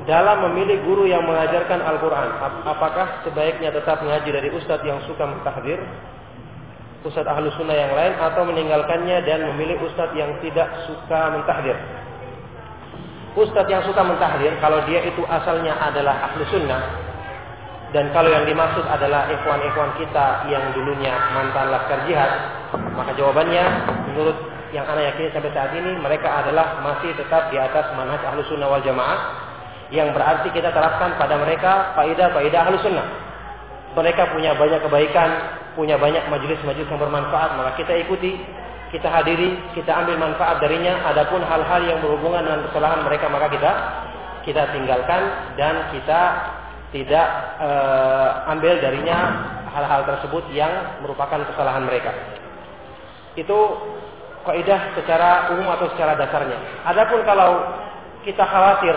Dalam memilih guru yang mengajarkan Al-Quran. Apakah sebaiknya tetap mengaji dari ustadz yang suka mentahdir, ustadz ahlu sunnah yang lain, atau meninggalkannya dan memilih ustadz yang tidak suka mentahdir. Ustadz yang suka mentahdir, kalau dia itu asalnya adalah ahlu sunnah, dan kalau yang dimaksud adalah ikhwan-ikhwan kita yang dulunya mantan laskar jihad, maka jawabannya menurut yang anak yakini sampai saat ini mereka adalah masih tetap di atas manhaj ahlu sunnah wal jamaah yang berarti kita terapkan pada mereka faidah-faidah ahlu sunnah. Mereka punya banyak kebaikan, punya banyak majelis-majelis yang bermanfaat, maka kita ikuti, kita hadiri, kita ambil manfaat darinya. Adapun hal-hal yang berhubungan dengan kesalahan mereka, maka kita kita tinggalkan dan kita tidak e, ambil darinya hal-hal tersebut yang merupakan kesalahan mereka. Itu kaidah secara umum atau secara dasarnya. Adapun kalau kita khawatir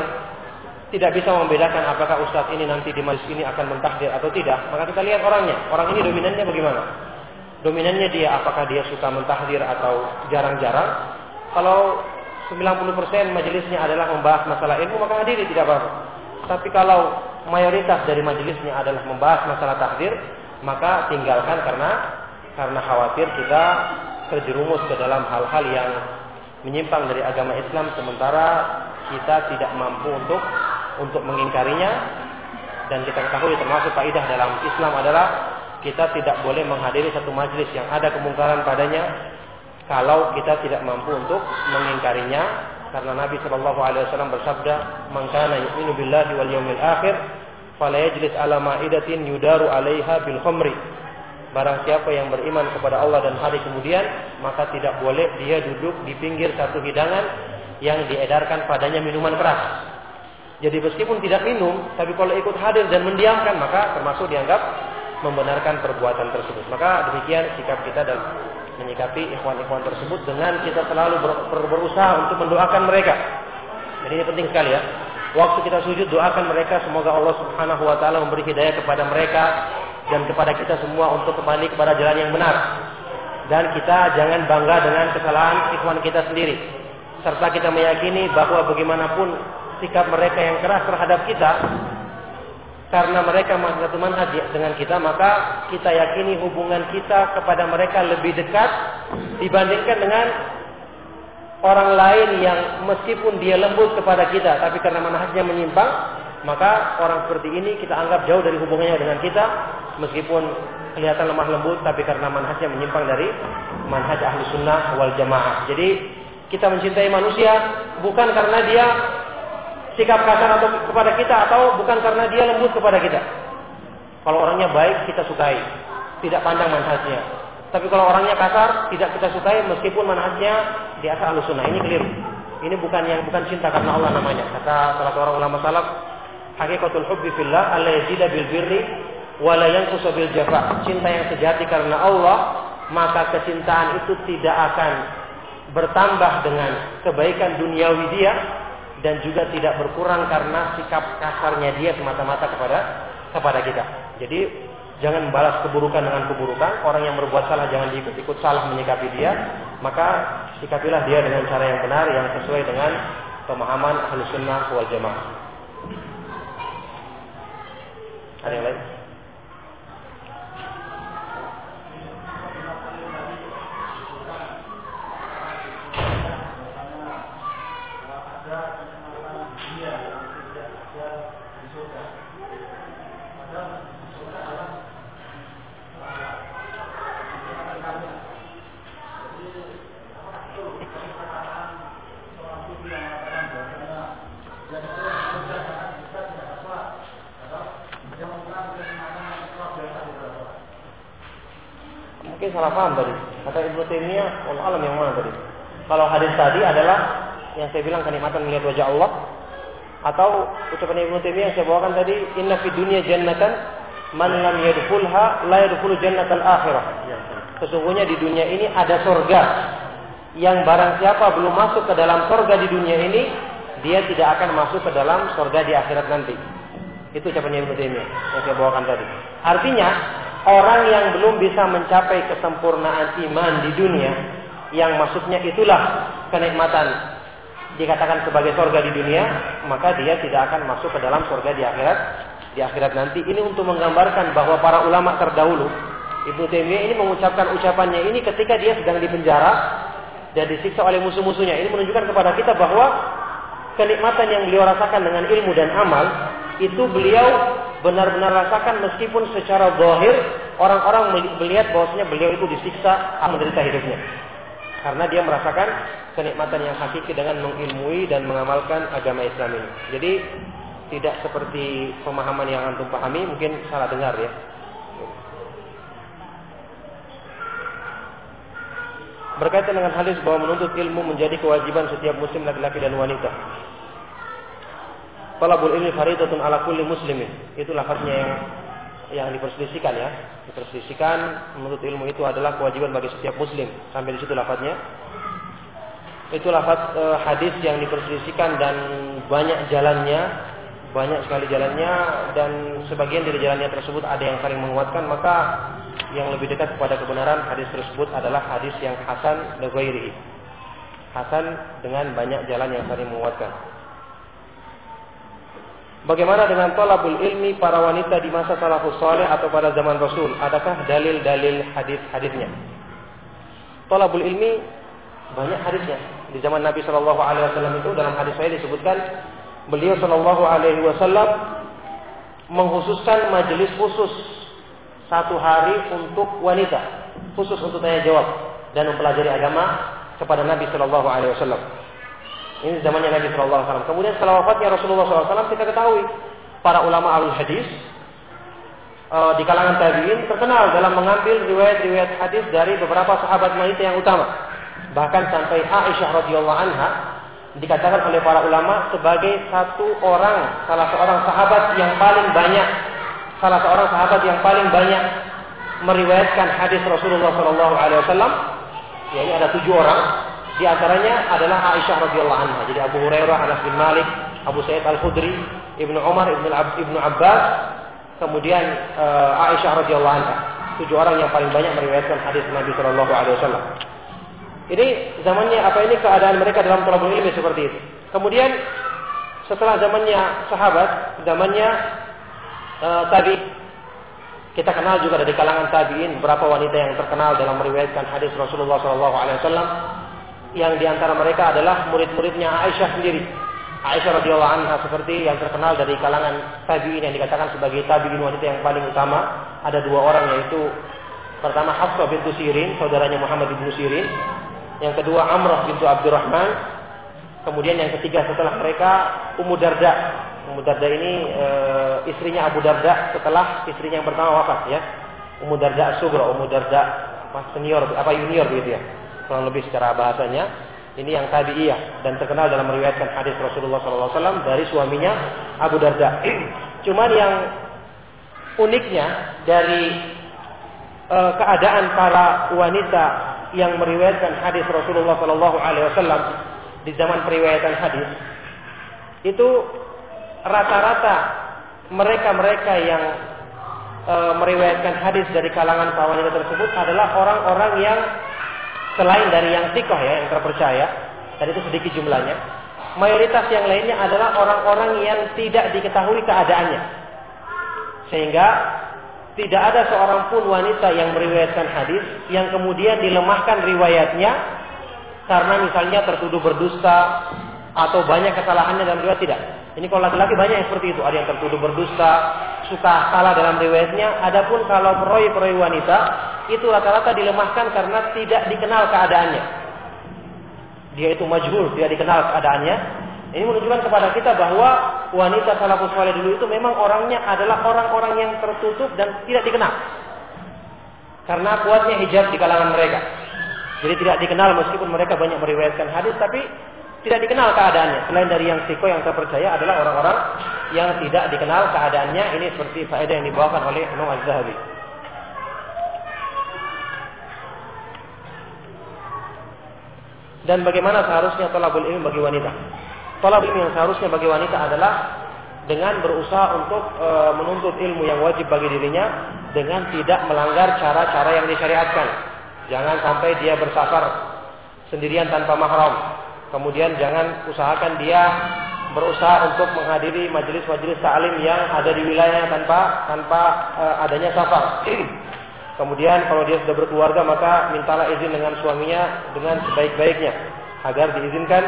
tidak bisa membedakan apakah ustadz ini nanti di majlis ini akan mentahdir atau tidak, maka kita lihat orangnya. Orang ini dominannya bagaimana? Dominannya dia apakah dia suka mentahdir atau jarang-jarang? Kalau 90% majelisnya adalah membahas masalah ilmu, maka hadiri tidak apa-apa. Tapi kalau mayoritas dari majelisnya adalah membahas masalah tahdir, maka tinggalkan karena karena khawatir kita terjerumus ke dalam hal-hal yang menyimpang dari agama Islam sementara kita tidak mampu untuk untuk mengingkarinya. Dan kita ketahui termasuk faidah dalam Islam adalah kita tidak boleh menghadiri satu majelis yang ada kemungkaran padanya kalau kita tidak mampu untuk mengingkarinya. Karena Nabi Shallallahu Alaihi Wasallam bersabda mengkana yu'minu billahi wal yaumil akhir fala ala yudaru 'alaiha bil khamri. Barang siapa yang beriman kepada Allah dan hari kemudian, maka tidak boleh dia duduk di pinggir satu hidangan yang diedarkan padanya minuman keras. Jadi meskipun tidak minum, tapi kalau ikut hadir dan mendiamkan, maka termasuk dianggap membenarkan perbuatan tersebut. Maka demikian sikap kita dalam menyikapi ikhwan-ikhwan tersebut dengan kita selalu ber, ber, berusaha untuk mendoakan mereka. Jadi ini penting sekali ya. Waktu kita sujud doakan mereka semoga Allah Subhanahu wa taala memberi hidayah kepada mereka dan kepada kita semua untuk kembali kepada jalan yang benar. Dan kita jangan bangga dengan kesalahan ikhwan kita sendiri. Serta kita meyakini bahwa bagaimanapun sikap mereka yang keras terhadap kita karena mereka satu manhaj dengan kita maka kita yakini hubungan kita kepada mereka lebih dekat dibandingkan dengan orang lain yang meskipun dia lembut kepada kita tapi karena manhajnya menyimpang maka orang seperti ini kita anggap jauh dari hubungannya dengan kita meskipun kelihatan lemah lembut tapi karena manhajnya menyimpang dari manhaj ahli sunnah wal jamaah. Jadi kita mencintai manusia bukan karena dia sikap kasar atau kepada kita atau bukan karena dia lembut kepada kita. Kalau orangnya baik kita sukai, tidak pandang manhajnya. Tapi kalau orangnya kasar tidak kita sukai meskipun manhajnya di asal sunnah ini keliru. Ini bukan yang bukan cinta karena Allah namanya. Kata salah seorang ulama salaf, hakikatul hubbi fillah alla yazida bil birri wa la bil jafa. Cinta yang sejati karena Allah, maka kecintaan itu tidak akan bertambah dengan kebaikan duniawi dia dan juga tidak berkurang karena sikap kasarnya dia semata-mata kepada kepada kita. Jadi jangan balas keburukan dengan keburukan. Orang yang berbuat salah jangan diikut-ikut salah menyikapi dia. Maka sikapilah dia dengan cara yang benar yang sesuai dengan pemahaman ahlu sunnah wal jamaah. Ada yang lain? Mungkin salah paham tadi. Kata Ibnu Taimiyah, Allah alam yang mana tadi? Kalau hadis tadi adalah yang saya bilang kenikmatan melihat wajah Allah atau ucapan Ibnu Taimiyah yang saya bawakan tadi, inna fi dunya jannatan man lam yadkhulha la yadkhulu jannatal akhirah. Sesungguhnya di dunia ini ada surga yang barang siapa belum masuk ke dalam surga di dunia ini, dia tidak akan masuk ke dalam surga di akhirat nanti. Itu ucapannya Ibnu Taimiyah yang saya bawakan tadi. Artinya, orang yang belum bisa mencapai kesempurnaan iman di dunia, yang maksudnya itulah kenikmatan dikatakan sebagai surga di dunia, maka dia tidak akan masuk ke dalam surga di akhirat. Di akhirat nanti ini untuk menggambarkan bahwa para ulama terdahulu Ibnu Taimiyah ini mengucapkan ucapannya ini ketika dia sedang di penjara dan disiksa oleh musuh-musuhnya. Ini menunjukkan kepada kita bahwa kenikmatan yang beliau rasakan dengan ilmu dan amal itu beliau benar-benar rasakan meskipun secara zahir orang-orang melihat bahwasanya beliau itu disiksa menderita hidupnya. Karena dia merasakan kenikmatan yang hakiki dengan mengilmui dan mengamalkan agama Islam ini. Jadi tidak seperti pemahaman yang antum pahami, mungkin salah dengar ya. Berkaitan dengan hadis bahwa menuntut ilmu menjadi kewajiban setiap muslim laki-laki dan wanita. Talabul ilmi faridatun ala kulli muslimin. Itu lafaznya yang yang diperselisihkan ya. Diperselisihkan menuntut ilmu itu adalah kewajiban bagi setiap muslim. Sampai di situ lafaznya. Itu lafaz e, hadis yang diperselisihkan dan banyak jalannya, banyak sekali jalannya dan sebagian dari jalannya tersebut ada yang saling menguatkan, maka yang lebih dekat kepada kebenaran hadis tersebut adalah hadis yang hasan leghairihi. Hasan dengan banyak jalan yang saling menguatkan. Bagaimana dengan tolabul ilmi para wanita di masa salafus saleh atau pada zaman Rasul? Adakah dalil-dalil hadis-hadisnya? Tolabul ilmi banyak hadisnya. Di zaman Nabi Shallallahu Alaihi Wasallam itu dalam hadis saya disebutkan beliau Shallallahu Alaihi Wasallam menghususkan majelis khusus satu hari untuk wanita, khusus untuk tanya jawab dan mempelajari agama kepada Nabi Shallallahu Alaihi Wasallam. Ini zamannya Nabi Shallallahu Alaihi Wasallam. Kemudian setelah wafatnya Rasulullah SAW kita ketahui para ulama alul hadis uh, di kalangan tabiin terkenal dalam mengambil riwayat-riwayat hadis dari beberapa sahabat wanita yang utama. Bahkan sampai Aisyah radhiyallahu anha dikatakan oleh para ulama sebagai satu orang, salah seorang sahabat yang paling banyak, salah seorang sahabat yang paling banyak meriwayatkan hadis Rasulullah Wasallam. Ya, ini ada tujuh orang di antaranya adalah Aisyah radhiyallahu anha. Jadi Abu Hurairah, Anas bin Malik, Abu Sa'id Al-Khudri, Ibnu Umar, Ibnu, Ibnu Abbas, kemudian uh, Aisyah radhiyallahu anha. Tujuh orang yang paling banyak meriwayatkan hadis Nabi Shallallahu alaihi wasallam. Ini zamannya apa ini keadaan mereka dalam tolabul ilmi seperti itu. Kemudian setelah zamannya sahabat, zamannya uh, tabi kita kenal juga dari kalangan tabiin berapa wanita yang terkenal dalam meriwayatkan hadis Rasulullah Shallallahu Alaihi Wasallam yang di antara mereka adalah murid-muridnya Aisyah sendiri. Aisyah radhiyallahu anha seperti yang terkenal dari kalangan tabi'in yang dikatakan sebagai tabi'in wanita yang paling utama. Ada dua orang yaitu pertama Hafsah bintu Sirin, saudaranya Muhammad bin Sirin. Yang kedua Amrah bintu Abdurrahman. Kemudian yang ketiga setelah mereka Ummu Darda. Ummu Darda ini e, istrinya Abu Darda setelah istrinya yang pertama wafat ya. Ummu Darda Sugra, Ummu Darda senior apa junior begitu ya kurang lebih secara bahasanya ini yang tabi'iyah dan terkenal dalam meriwayatkan hadis Rasulullah SAW dari suaminya Abu Darda. Cuman yang uniknya dari e, keadaan para wanita yang meriwayatkan hadis Rasulullah SAW di zaman periwayatan hadis itu rata-rata mereka-mereka yang e, meriwayatkan hadis dari kalangan para wanita tersebut adalah orang-orang yang selain dari yang tikoh ya yang terpercaya dan itu sedikit jumlahnya mayoritas yang lainnya adalah orang-orang yang tidak diketahui keadaannya. Sehingga tidak ada seorang pun wanita yang meriwayatkan hadis yang kemudian dilemahkan riwayatnya karena misalnya tertuduh berdusta atau banyak kesalahannya dalam riwayat tidak. Ini kalau laki-laki banyak yang seperti itu. Ada yang tertuduh berdusta, suka salah dalam riwayatnya. Adapun kalau perawi-perawi wanita, itu rata-rata dilemahkan karena tidak dikenal keadaannya. Dia itu majhul, tidak dikenal keadaannya. Ini menunjukkan kepada kita bahwa wanita salafus saleh dulu itu memang orangnya adalah orang-orang yang tertutup dan tidak dikenal. Karena kuatnya hijab di kalangan mereka. Jadi tidak dikenal meskipun mereka banyak meriwayatkan hadis, tapi tidak dikenal keadaannya. Selain dari yang siko yang terpercaya adalah orang-orang yang tidak dikenal keadaannya. Ini seperti faedah yang dibawakan oleh Imam Az-Zahabi. Dan bagaimana seharusnya tolabul ilmi bagi wanita? Tolabul ilmi yang seharusnya bagi wanita adalah dengan berusaha untuk e, menuntut ilmu yang wajib bagi dirinya dengan tidak melanggar cara-cara yang disyariatkan. Jangan sampai dia bersafar sendirian tanpa mahram Kemudian jangan usahakan dia berusaha untuk menghadiri majelis-majelis ta'lim yang ada di wilayah tanpa tanpa uh, adanya safar. Kemudian kalau dia sudah berkeluarga maka mintalah izin dengan suaminya dengan sebaik-baiknya agar diizinkan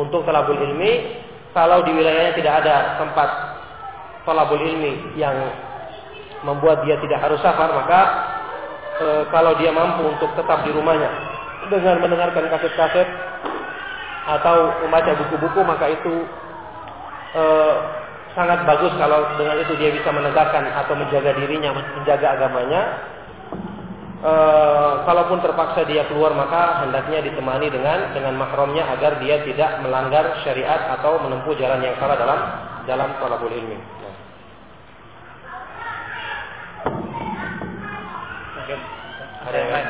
untuk talabul ilmi. Kalau di wilayahnya tidak ada tempat talabul ilmi yang membuat dia tidak harus safar maka e, kalau dia mampu untuk tetap di rumahnya dengan mendengarkan kaset-kaset atau membaca buku-buku maka itu e, sangat bagus kalau dengan itu dia bisa menegakkan atau menjaga dirinya, menjaga agamanya. E, kalaupun terpaksa dia keluar maka hendaknya ditemani dengan dengan mahramnya agar dia tidak melanggar syariat atau menempuh jalan yang salah dalam dalam talabul ilmi. Ada yang lain?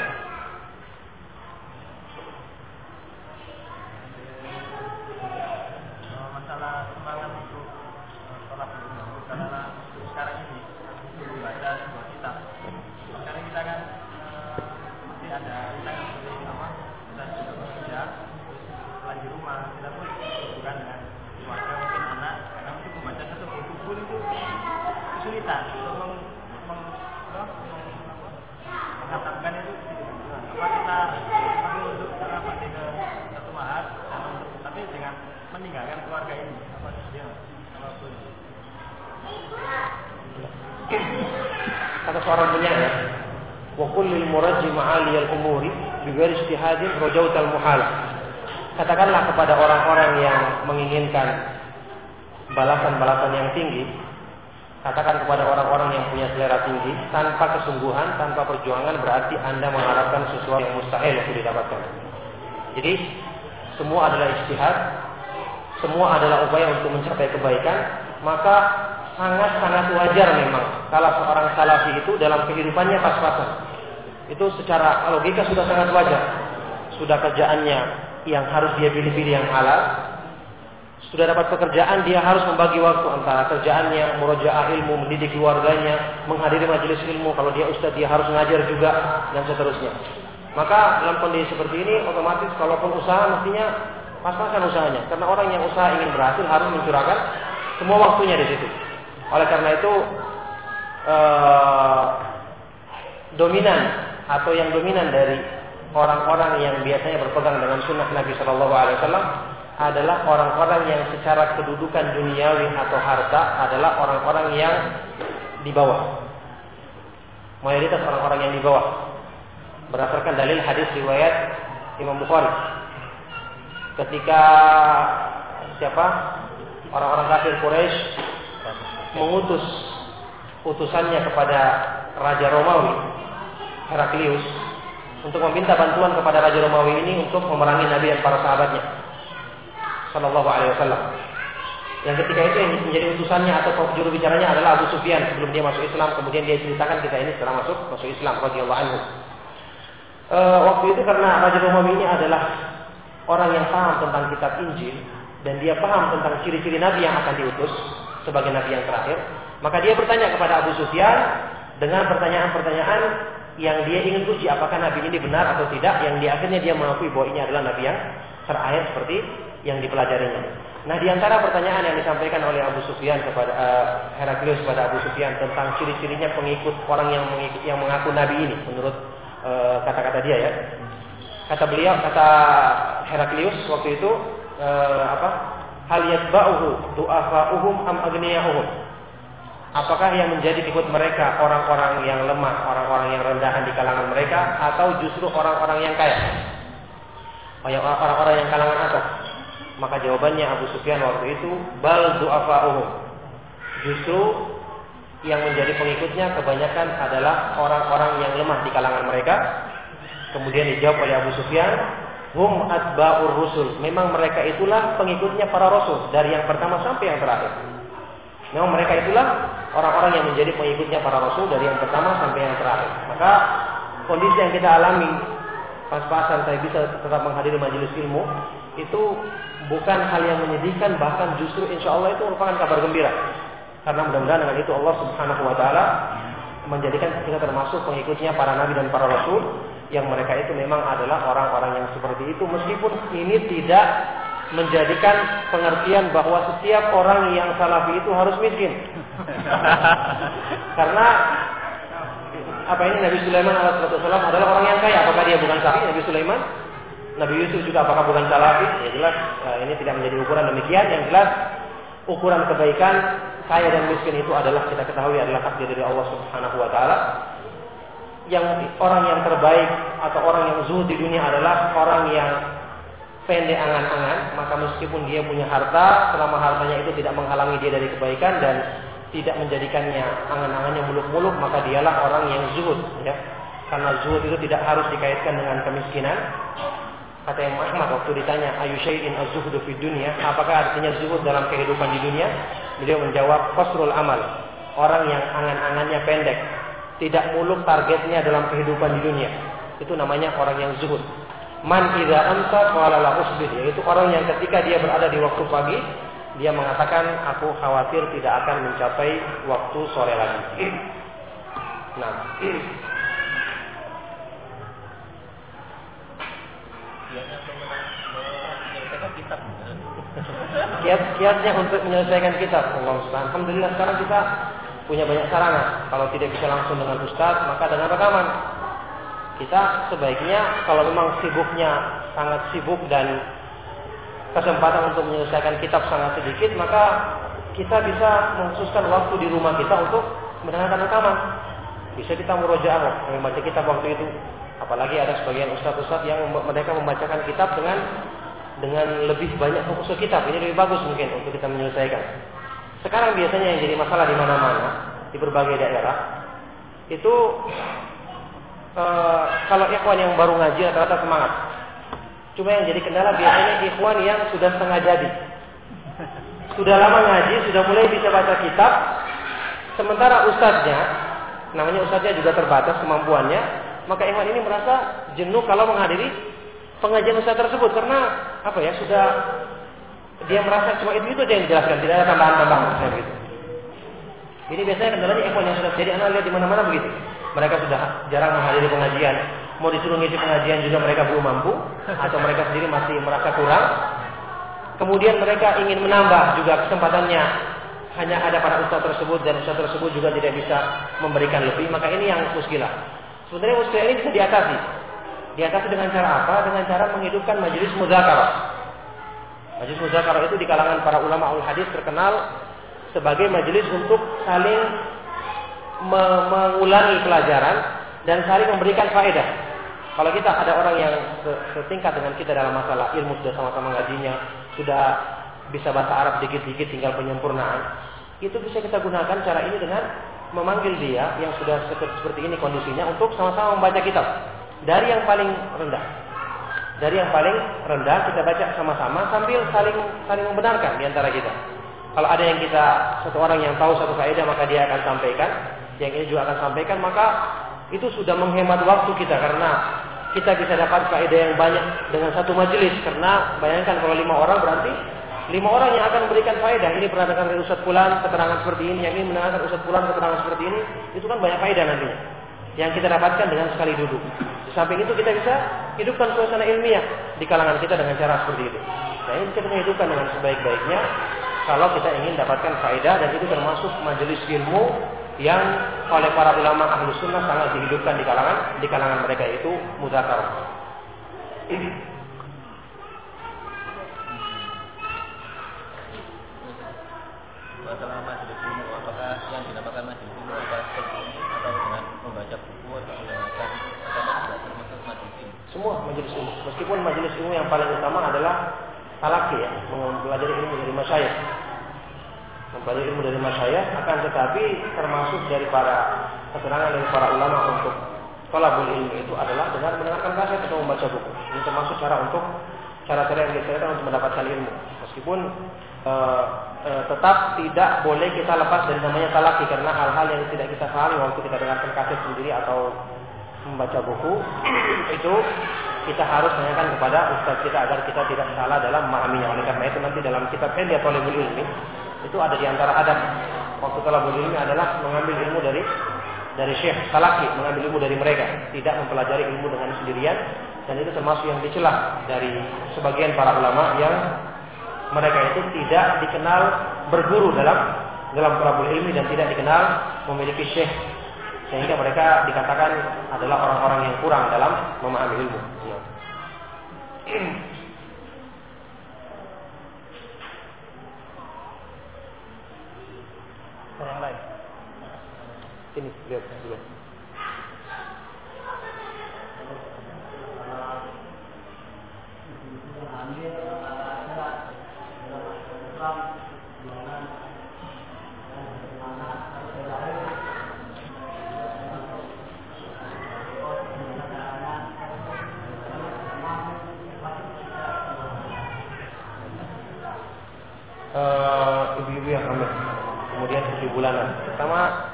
Seorang penyair. Wa kullil murajji ma'ali al-umuri bighairi ijtihadin rajauta al-muhala katakanlah kepada orang-orang yang menginginkan balasan-balasan yang tinggi katakan kepada orang-orang yang punya selera tinggi tanpa kesungguhan tanpa perjuangan berarti anda mengharapkan sesuatu yang mustahil untuk didapatkan. Jadi semua adalah istihad semua adalah upaya untuk mencapai kebaikan maka sangat-sangat wajar memang kalau seorang salafi itu dalam kehidupannya pas-pasan. Itu secara logika sudah sangat wajar. Sudah kerjaannya yang harus dia pilih-pilih yang halal. Sudah dapat pekerjaan, dia harus membagi waktu antara kerjaannya, murojaah ilmu, mendidik keluarganya, menghadiri majelis ilmu. Kalau dia ustadz, dia harus ngajar juga, dan seterusnya. Maka dalam kondisi seperti ini, otomatis kalaupun usaha, mestinya pas-pasan usahanya. Karena orang yang usaha ingin berhasil harus mencurahkan semua waktunya di situ. Oleh karena itu eh, dominan atau yang dominan dari orang-orang yang biasanya berpegang dengan sunnah Nabi Shallallahu Alaihi Wasallam adalah orang-orang yang secara kedudukan duniawi atau harta adalah orang-orang yang di bawah. Mayoritas orang-orang yang di bawah. Berdasarkan dalil hadis riwayat Imam Bukhari. Ketika siapa? Orang-orang kafir Quraisy mengutus utusannya kepada Raja Romawi Heraklius untuk meminta bantuan kepada Raja Romawi ini untuk memerangi Nabi dan para sahabatnya Sallallahu Alaihi Wasallam. Yang ketika itu yang menjadi utusannya atau juru bicaranya adalah Abu Sufyan sebelum dia masuk Islam. Kemudian dia ceritakan kita ini setelah masuk masuk Islam radhiyallahu anhu. E, waktu itu karena Raja Romawi ini adalah orang yang paham tentang kitab Injil dan dia paham tentang ciri-ciri Nabi yang akan diutus, sebagai nabi yang terakhir, maka dia bertanya kepada Abu Sufyan dengan pertanyaan-pertanyaan yang dia ingin uji apakah nabi ini benar atau tidak yang di akhirnya dia mengakui bahwa ini adalah nabi yang terayat seperti yang dipelajarinya. Nah, di antara pertanyaan yang disampaikan oleh Abu Sufyan kepada uh, Heraklius kepada Abu Sufyan tentang ciri-cirinya pengikut orang yang mengikut, yang mengaku nabi ini menurut eh, kata-kata uh, dia ya. Kata beliau, kata Heraklius waktu itu uh, apa? Hal yatba'uhu du'afa'uhum am aghniyahum. Apakah yang menjadi ikut mereka orang-orang yang lemah, orang-orang yang rendahan di kalangan mereka atau justru orang-orang yang kaya? Orang-orang yang kalangan atas. Maka jawabannya Abu Sufyan waktu itu bal du'afa'uhum. Justru yang menjadi pengikutnya kebanyakan adalah orang-orang yang lemah di kalangan mereka. Kemudian dijawab oleh Abu Sufyan, hum atba'ur rusul. Memang mereka itulah pengikutnya para rasul dari yang pertama sampai yang terakhir. Memang mereka itulah orang-orang yang menjadi pengikutnya para rasul dari yang pertama sampai yang terakhir. Maka kondisi yang kita alami pas-pasan saya bisa tetap menghadiri majelis ilmu itu bukan hal yang menyedihkan bahkan justru insya Allah itu merupakan kabar gembira karena mudah-mudahan dengan itu Allah Subhanahu Wa Taala menjadikan kita termasuk pengikutnya para nabi dan para rasul yang mereka itu memang adalah orang-orang yang seperti itu meskipun ini tidak menjadikan pengertian bahwa setiap orang yang salafi itu harus miskin karena apa ini Nabi Sulaiman alaihissalam adalah orang yang kaya apakah dia bukan salafi Nabi Sulaiman Nabi Yusuf juga apakah bukan salafi? Ya jelas ya, ini tidak menjadi ukuran demikian. Yang jelas ukuran kebaikan kaya dan miskin itu adalah kita ketahui adalah takdir dari Allah Subhanahu wa taala. Yang orang yang terbaik atau orang yang zuhud di dunia adalah orang yang pendek angan-angan, maka meskipun dia punya harta, selama hartanya itu tidak menghalangi dia dari kebaikan dan tidak menjadikannya angan-angannya muluk-muluk, maka dialah orang yang zuhud, ya. Karena zuhud itu tidak harus dikaitkan dengan kemiskinan, Kata yang Ahmad waktu ditanya, ayu syai'in az-zuhdu fi dunia, apakah artinya zuhud dalam kehidupan di dunia? Beliau menjawab, qasrul amal. Orang yang angan-angannya pendek, tidak muluk targetnya dalam kehidupan di dunia. Itu namanya orang yang zuhud. Man idza anta qala la usbih, yaitu orang yang ketika dia berada di waktu pagi, dia mengatakan aku khawatir tidak akan mencapai waktu sore lagi. Nah, Kiat-kiatnya untuk menyelesaikan kitab. Allah Alhamdulillah sekarang kita punya banyak sarana. Kalau tidak bisa langsung dengan ustaz, maka dengan rekaman. Kita sebaiknya kalau memang sibuknya sangat sibuk dan kesempatan untuk menyelesaikan kitab sangat sedikit, maka kita bisa mengkhususkan waktu di rumah kita untuk mendengarkan rekaman. Bisa kita murojaah membaca kitab waktu itu. Apalagi ada sebagian ustaz-ustaz yang mereka membacakan kitab dengan dengan lebih banyak fokus ke kitab. Ini lebih bagus mungkin untuk kita menyelesaikan. Sekarang biasanya yang jadi masalah di mana-mana di berbagai daerah itu e, kalau ikhwan yang baru ngaji rata-rata semangat. Cuma yang jadi kendala biasanya ikhwan yang sudah setengah jadi. Sudah lama ngaji, sudah mulai bisa baca kitab. Sementara ustadznya, namanya ustadznya juga terbatas kemampuannya, maka ikhwan ini merasa jenuh kalau menghadiri pengajian Ustaz tersebut karena apa ya sudah dia merasa cuma itu itu aja yang dijelaskan tidak ada tambahan-tambahan saya begitu. Ini biasanya kendalanya ikhwan yang sudah jadi anak lihat di mana-mana begitu. Mereka sudah jarang menghadiri pengajian. Mau disuruh ngisi pengajian juga mereka belum mampu atau mereka sendiri masih merasa kurang. Kemudian mereka ingin menambah juga kesempatannya hanya ada pada ustaz tersebut dan ustaz tersebut juga tidak bisa memberikan lebih. Maka ini yang muskilah. Sebenarnya muskilah ini bisa diatasi. Diatasi dengan cara apa? Dengan cara menghidupkan majelis muzakarah. Majelis muzakarah itu di kalangan para ulama ul hadis terkenal sebagai majelis untuk saling me mengulangi pelajaran dan saling memberikan faedah. Kalau kita ada orang yang setingkat dengan kita dalam masalah ilmu sudah sama-sama ngajinya, sudah bisa bahasa Arab dikit-dikit tinggal penyempurnaan, itu bisa kita gunakan cara ini dengan memanggil dia yang sudah seperti ini kondisinya untuk sama-sama membaca kitab dari yang paling rendah. Dari yang paling rendah kita baca sama-sama sambil saling saling membenarkan di antara kita. Kalau ada yang kita satu orang yang tahu satu faedah maka dia akan sampaikan, yang ini juga akan sampaikan maka itu sudah menghemat waktu kita. Karena kita bisa dapat faedah yang banyak dengan satu majelis karena bayangkan kalau lima orang berarti lima orang yang akan memberikan faedah ini dengar dari Ustaz Pulan keterangan seperti ini. Yang ini mendengarkan Ustaz Pulan keterangan seperti ini. Itu kan banyak faedah nantinya. Yang kita dapatkan dengan sekali duduk Samping itu kita bisa hidupkan suasana ilmiah di kalangan kita dengan cara seperti itu. Nah ini kita hidupkan dengan sebaik-baiknya kalau kita ingin dapatkan faedah dan itu termasuk majelis ilmu yang oleh para ulama ahlu sunnah sangat dihidupkan di kalangan di kalangan mereka itu muzakarah. Masalah majelis Meskipun majelis ilmu yang paling utama adalah talaki ya, mempelajari ilmu dari masyayikh. Mempelajari ilmu dari masyayikh akan tetapi termasuk dari para keterangan dari para ulama untuk talabul ilmu itu adalah dengan mendengarkan kaset atau membaca buku. Ini termasuk cara untuk cara-cara yang diajarkan untuk mendapatkan ilmu. Meskipun e, e, tetap tidak boleh kita lepas dari namanya talaki karena hal-hal yang tidak kita pahami waktu kita dengarkan kaset sendiri atau membaca buku itu kita harus tanyakan kepada ustaz kita agar kita tidak salah dalam memahaminya. Oleh karena itu nanti dalam kitab Elia Tolebul Ilmi itu ada di antara adab waktu talabul ilmi adalah mengambil ilmu dari dari syekh talaki, mengambil ilmu dari mereka, tidak mempelajari ilmu dengan sendirian dan itu termasuk yang dicela dari sebagian para ulama yang mereka itu tidak dikenal berguru dalam dalam talabul ilmi dan tidak dikenal memiliki syekh sehingga mereka dikatakan adalah orang-orang yang kurang dalam memahami ilmu. Yang lain. Ini lihat dulu. Eh, ibu-ibu yang hamil kemudian tujuh bulanan pertama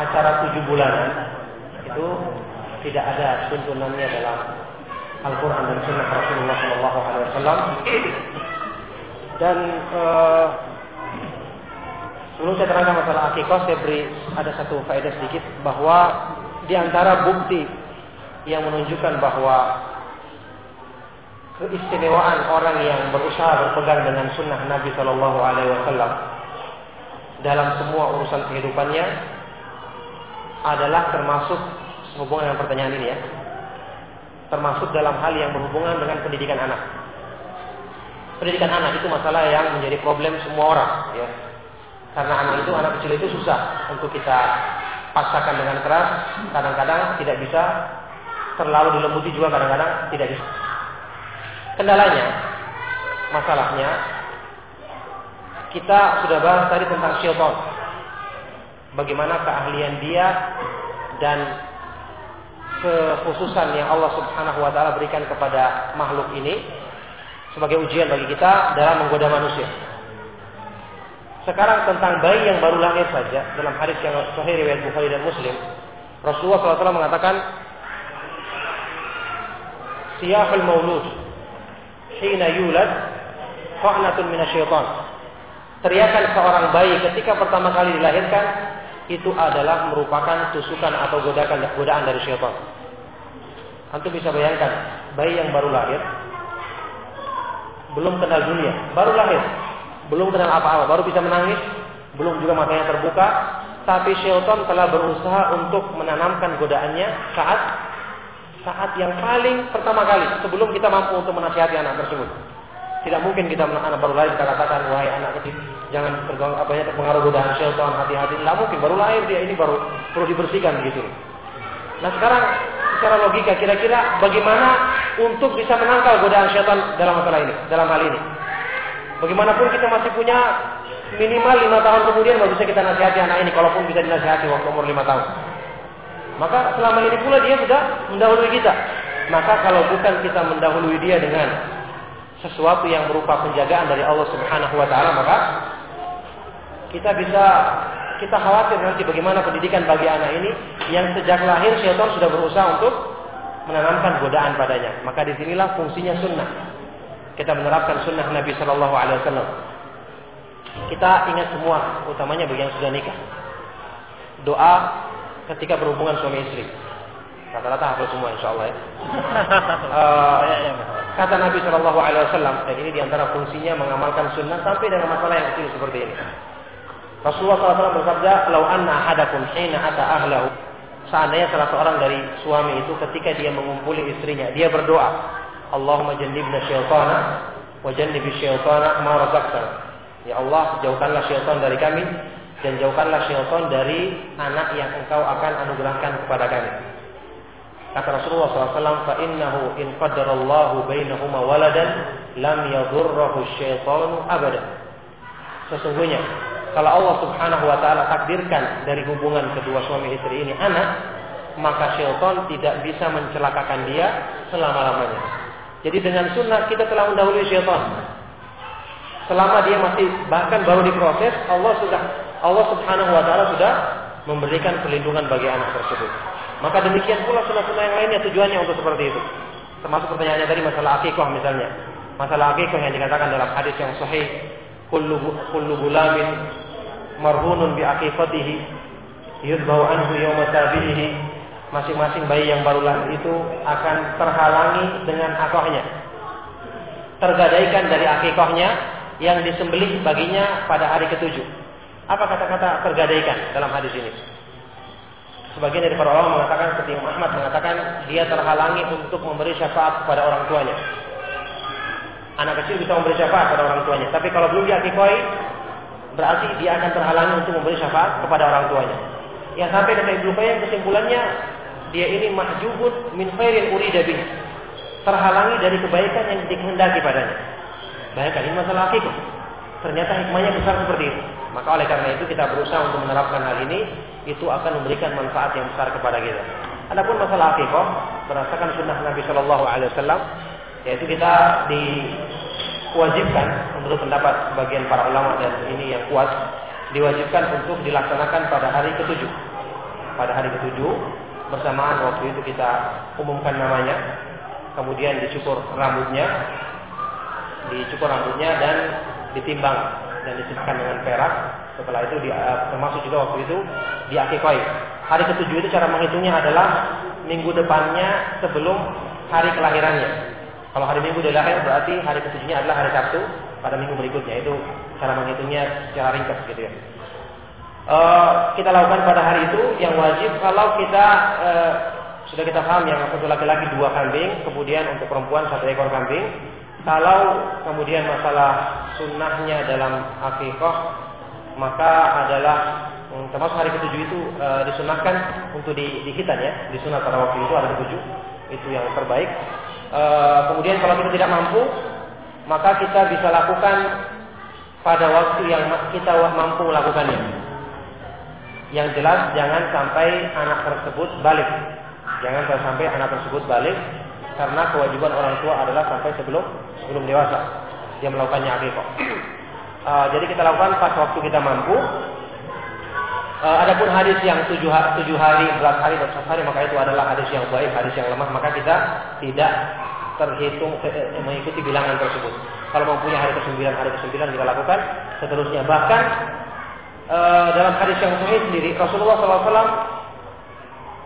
acara tujuh bulanan itu tidak ada tuntunannya dalam Al-Quran dan Sunnah Rasulullah SAW dan uh, sebelum saya terangkan masalah akikah saya beri ada satu faedah sedikit bahwa di antara bukti yang menunjukkan bahwa keistimewaan orang yang berusaha berpegang dengan sunnah Nabi Shallallahu Alaihi Wasallam dalam semua urusan kehidupannya adalah termasuk hubungan dengan pertanyaan ini ya, termasuk dalam hal yang berhubungan dengan pendidikan anak. Pendidikan anak itu masalah yang menjadi problem semua orang, ya. Karena anak itu anak kecil itu susah untuk kita paksakan dengan keras, kadang-kadang tidak bisa terlalu dilembuti juga kadang-kadang tidak bisa. Kendalanya, masalahnya, kita sudah bahas tadi tentang syaitan. Bagaimana keahlian dia dan kekhususan yang Allah Subhanahu wa taala berikan kepada makhluk ini sebagai ujian bagi kita dalam menggoda manusia. Sekarang tentang bayi yang baru lahir saja dalam hadis yang sahih riwayat Bukhari dan Muslim, Rasulullah SAW mengatakan siyahul maulud hina yulad qa'natun minasyaitan. Teriakan seorang bayi ketika pertama kali dilahirkan itu adalah merupakan tusukan atau godaan godaan dari syaitan. Antum bisa bayangkan bayi yang baru lahir belum kenal dunia, baru lahir, belum kenal apa-apa, baru bisa menangis, belum juga matanya terbuka, tapi syaitan telah berusaha untuk menanamkan godaannya saat saat yang paling pertama kali sebelum kita mampu untuk menasihati anak tersebut. Tidak mungkin kita anak baru lahir kita katakan wahai anak kecil jangan terganggu apa ya terpengaruh godaan syaitan hati-hati. Tidak mungkin baru lahir dia ini baru perlu dibersihkan begitu. Nah sekarang secara logika kira-kira bagaimana untuk bisa menangkal godaan syaitan dalam masalah ini, dalam hal ini. Bagaimanapun kita masih punya minimal lima tahun kemudian baru bisa kita nasihati anak ini, kalaupun bisa dinasihati waktu umur lima tahun. Maka selama ini pula dia sudah mendahului kita. Maka kalau bukan kita mendahului dia dengan sesuatu yang berupa penjagaan dari Allah Subhanahu wa taala, maka kita bisa kita khawatir nanti bagaimana pendidikan bagi anak ini yang sejak lahir syaitan sudah berusaha untuk menanamkan godaan padanya. Maka di sinilah fungsinya sunnah. Kita menerapkan sunnah Nabi Shallallahu Alaihi Wasallam. Kita ingat semua, utamanya bagi yang sudah nikah. Doa ketika berhubungan suami istri. Rata-rata hafal semua insya Allah ya. uh, kata Nabi Shallallahu Alaihi Wasallam dan ini di antara fungsinya mengamalkan sunnah sampai dengan masalah yang kecil seperti ini. Rasulullah SAW bersabda, "Lau anna ahadakum hina ata ahlahu." Seandainya salah seorang dari suami itu ketika dia mengumpuli istrinya, dia berdoa, "Allahumma jannibna syaitana wa jannibi syaitana ma razaqtana." Ya Allah, jauhkanlah syaitan dari kami dan jauhkanlah syaitan dari anak yang engkau akan anugerahkan kepada kami. Kata Rasulullah SAW, فَإِنَّهُ إِنْ قَدَّرَ اللَّهُ بَيْنَهُمَا وَلَدًا لَمْ يَضُرَّهُ الشَّيْطَانُ أَبَدًا Sesungguhnya, kalau Allah Subhanahu wa taala takdirkan dari hubungan kedua suami istri ini anak, maka syaitan tidak bisa mencelakakan dia selama-lamanya. Jadi dengan sunnah kita telah mendahului syaitan. Selama dia masih bahkan baru diproses, Allah sudah Allah Subhanahu wa taala sudah memberikan perlindungan bagi anak tersebut. Maka demikian pula sunnah-sunnah yang lainnya tujuannya untuk seperti itu. Termasuk pertanyaannya tadi masalah akikah misalnya. Masalah akikah yang dikatakan dalam hadis yang sahih, kullu kullu gulamin marhunun bi akifatihi yudbau anhu yawma tabihi. Masing-masing bayi yang baru lahir itu akan terhalangi dengan akikahnya. Tergadaikan dari akikahnya yang disembelih baginya pada hari ketujuh. Apa kata-kata tergadaikan dalam hadis ini? Sebagian dari para ulama mengatakan seperti Imam Ahmad mengatakan dia terhalangi untuk memberi syafaat kepada orang tuanya. Anak kecil bisa memberi syafaat kepada orang tuanya, tapi kalau belum diakikoi berarti dia akan terhalangi untuk memberi syafaat kepada orang tuanya. Yang sampai kata Ibnu Qayyim kesimpulannya dia ini mahjubun min khairin urida bih. Terhalangi dari kebaikan yang dikehendaki padanya. Bayangkan ini masalah akikah. Ternyata hikmahnya besar seperti itu. Maka oleh karena itu kita berusaha untuk menerapkan hal ini itu akan memberikan manfaat yang besar kepada kita. Adapun masalah akikah berdasarkan sunnah Nabi Shallallahu Alaihi Wasallam yaitu kita diwajibkan menurut pendapat sebagian para ulama dan ini yang kuat diwajibkan untuk dilaksanakan pada hari ketujuh. Pada hari ketujuh bersamaan waktu itu kita umumkan namanya, kemudian dicukur rambutnya, dicukur rambutnya dan ditimbang dan disebutkan dengan perak. Setelah itu di, eh, termasuk juga waktu itu diakikoi. Hari ketujuh itu cara menghitungnya adalah minggu depannya sebelum hari kelahirannya. Kalau hari minggu dia lahir berarti hari ketujuhnya adalah hari Sabtu pada minggu berikutnya. Itu cara menghitungnya secara ringkas gitu ya. Uh, kita lakukan pada hari itu yang wajib kalau kita uh, sudah kita paham yang untuk laki-laki dua kambing, kemudian untuk perempuan satu ekor kambing, kalau kemudian masalah sunnahnya dalam akikah maka adalah hmm, termasuk hari ketujuh itu e, disunahkan untuk di, dihitan ya, disunat pada waktu itu ada ketujuh itu yang terbaik. E, kemudian kalau kita tidak mampu, maka kita bisa lakukan pada waktu yang kita mampu melakukannya. Yang jelas jangan sampai anak tersebut balik. Jangan sampai anak tersebut balik karena kewajiban orang tua adalah sampai sebelum sebelum dewasa dia melakukannya akikah. Uh, jadi kita lakukan pas waktu kita mampu. Uh, adapun hadis yang tujuh, tujuh hari, belas hari, dan hari maka itu adalah hadis yang baik, hadis yang lemah maka kita tidak terhitung eh, mengikuti bilangan tersebut. Kalau mempunyai hari ke-9, hari ke-9 kita lakukan seterusnya. Bahkan uh, dalam hadis yang sahih sendiri Rasulullah SAW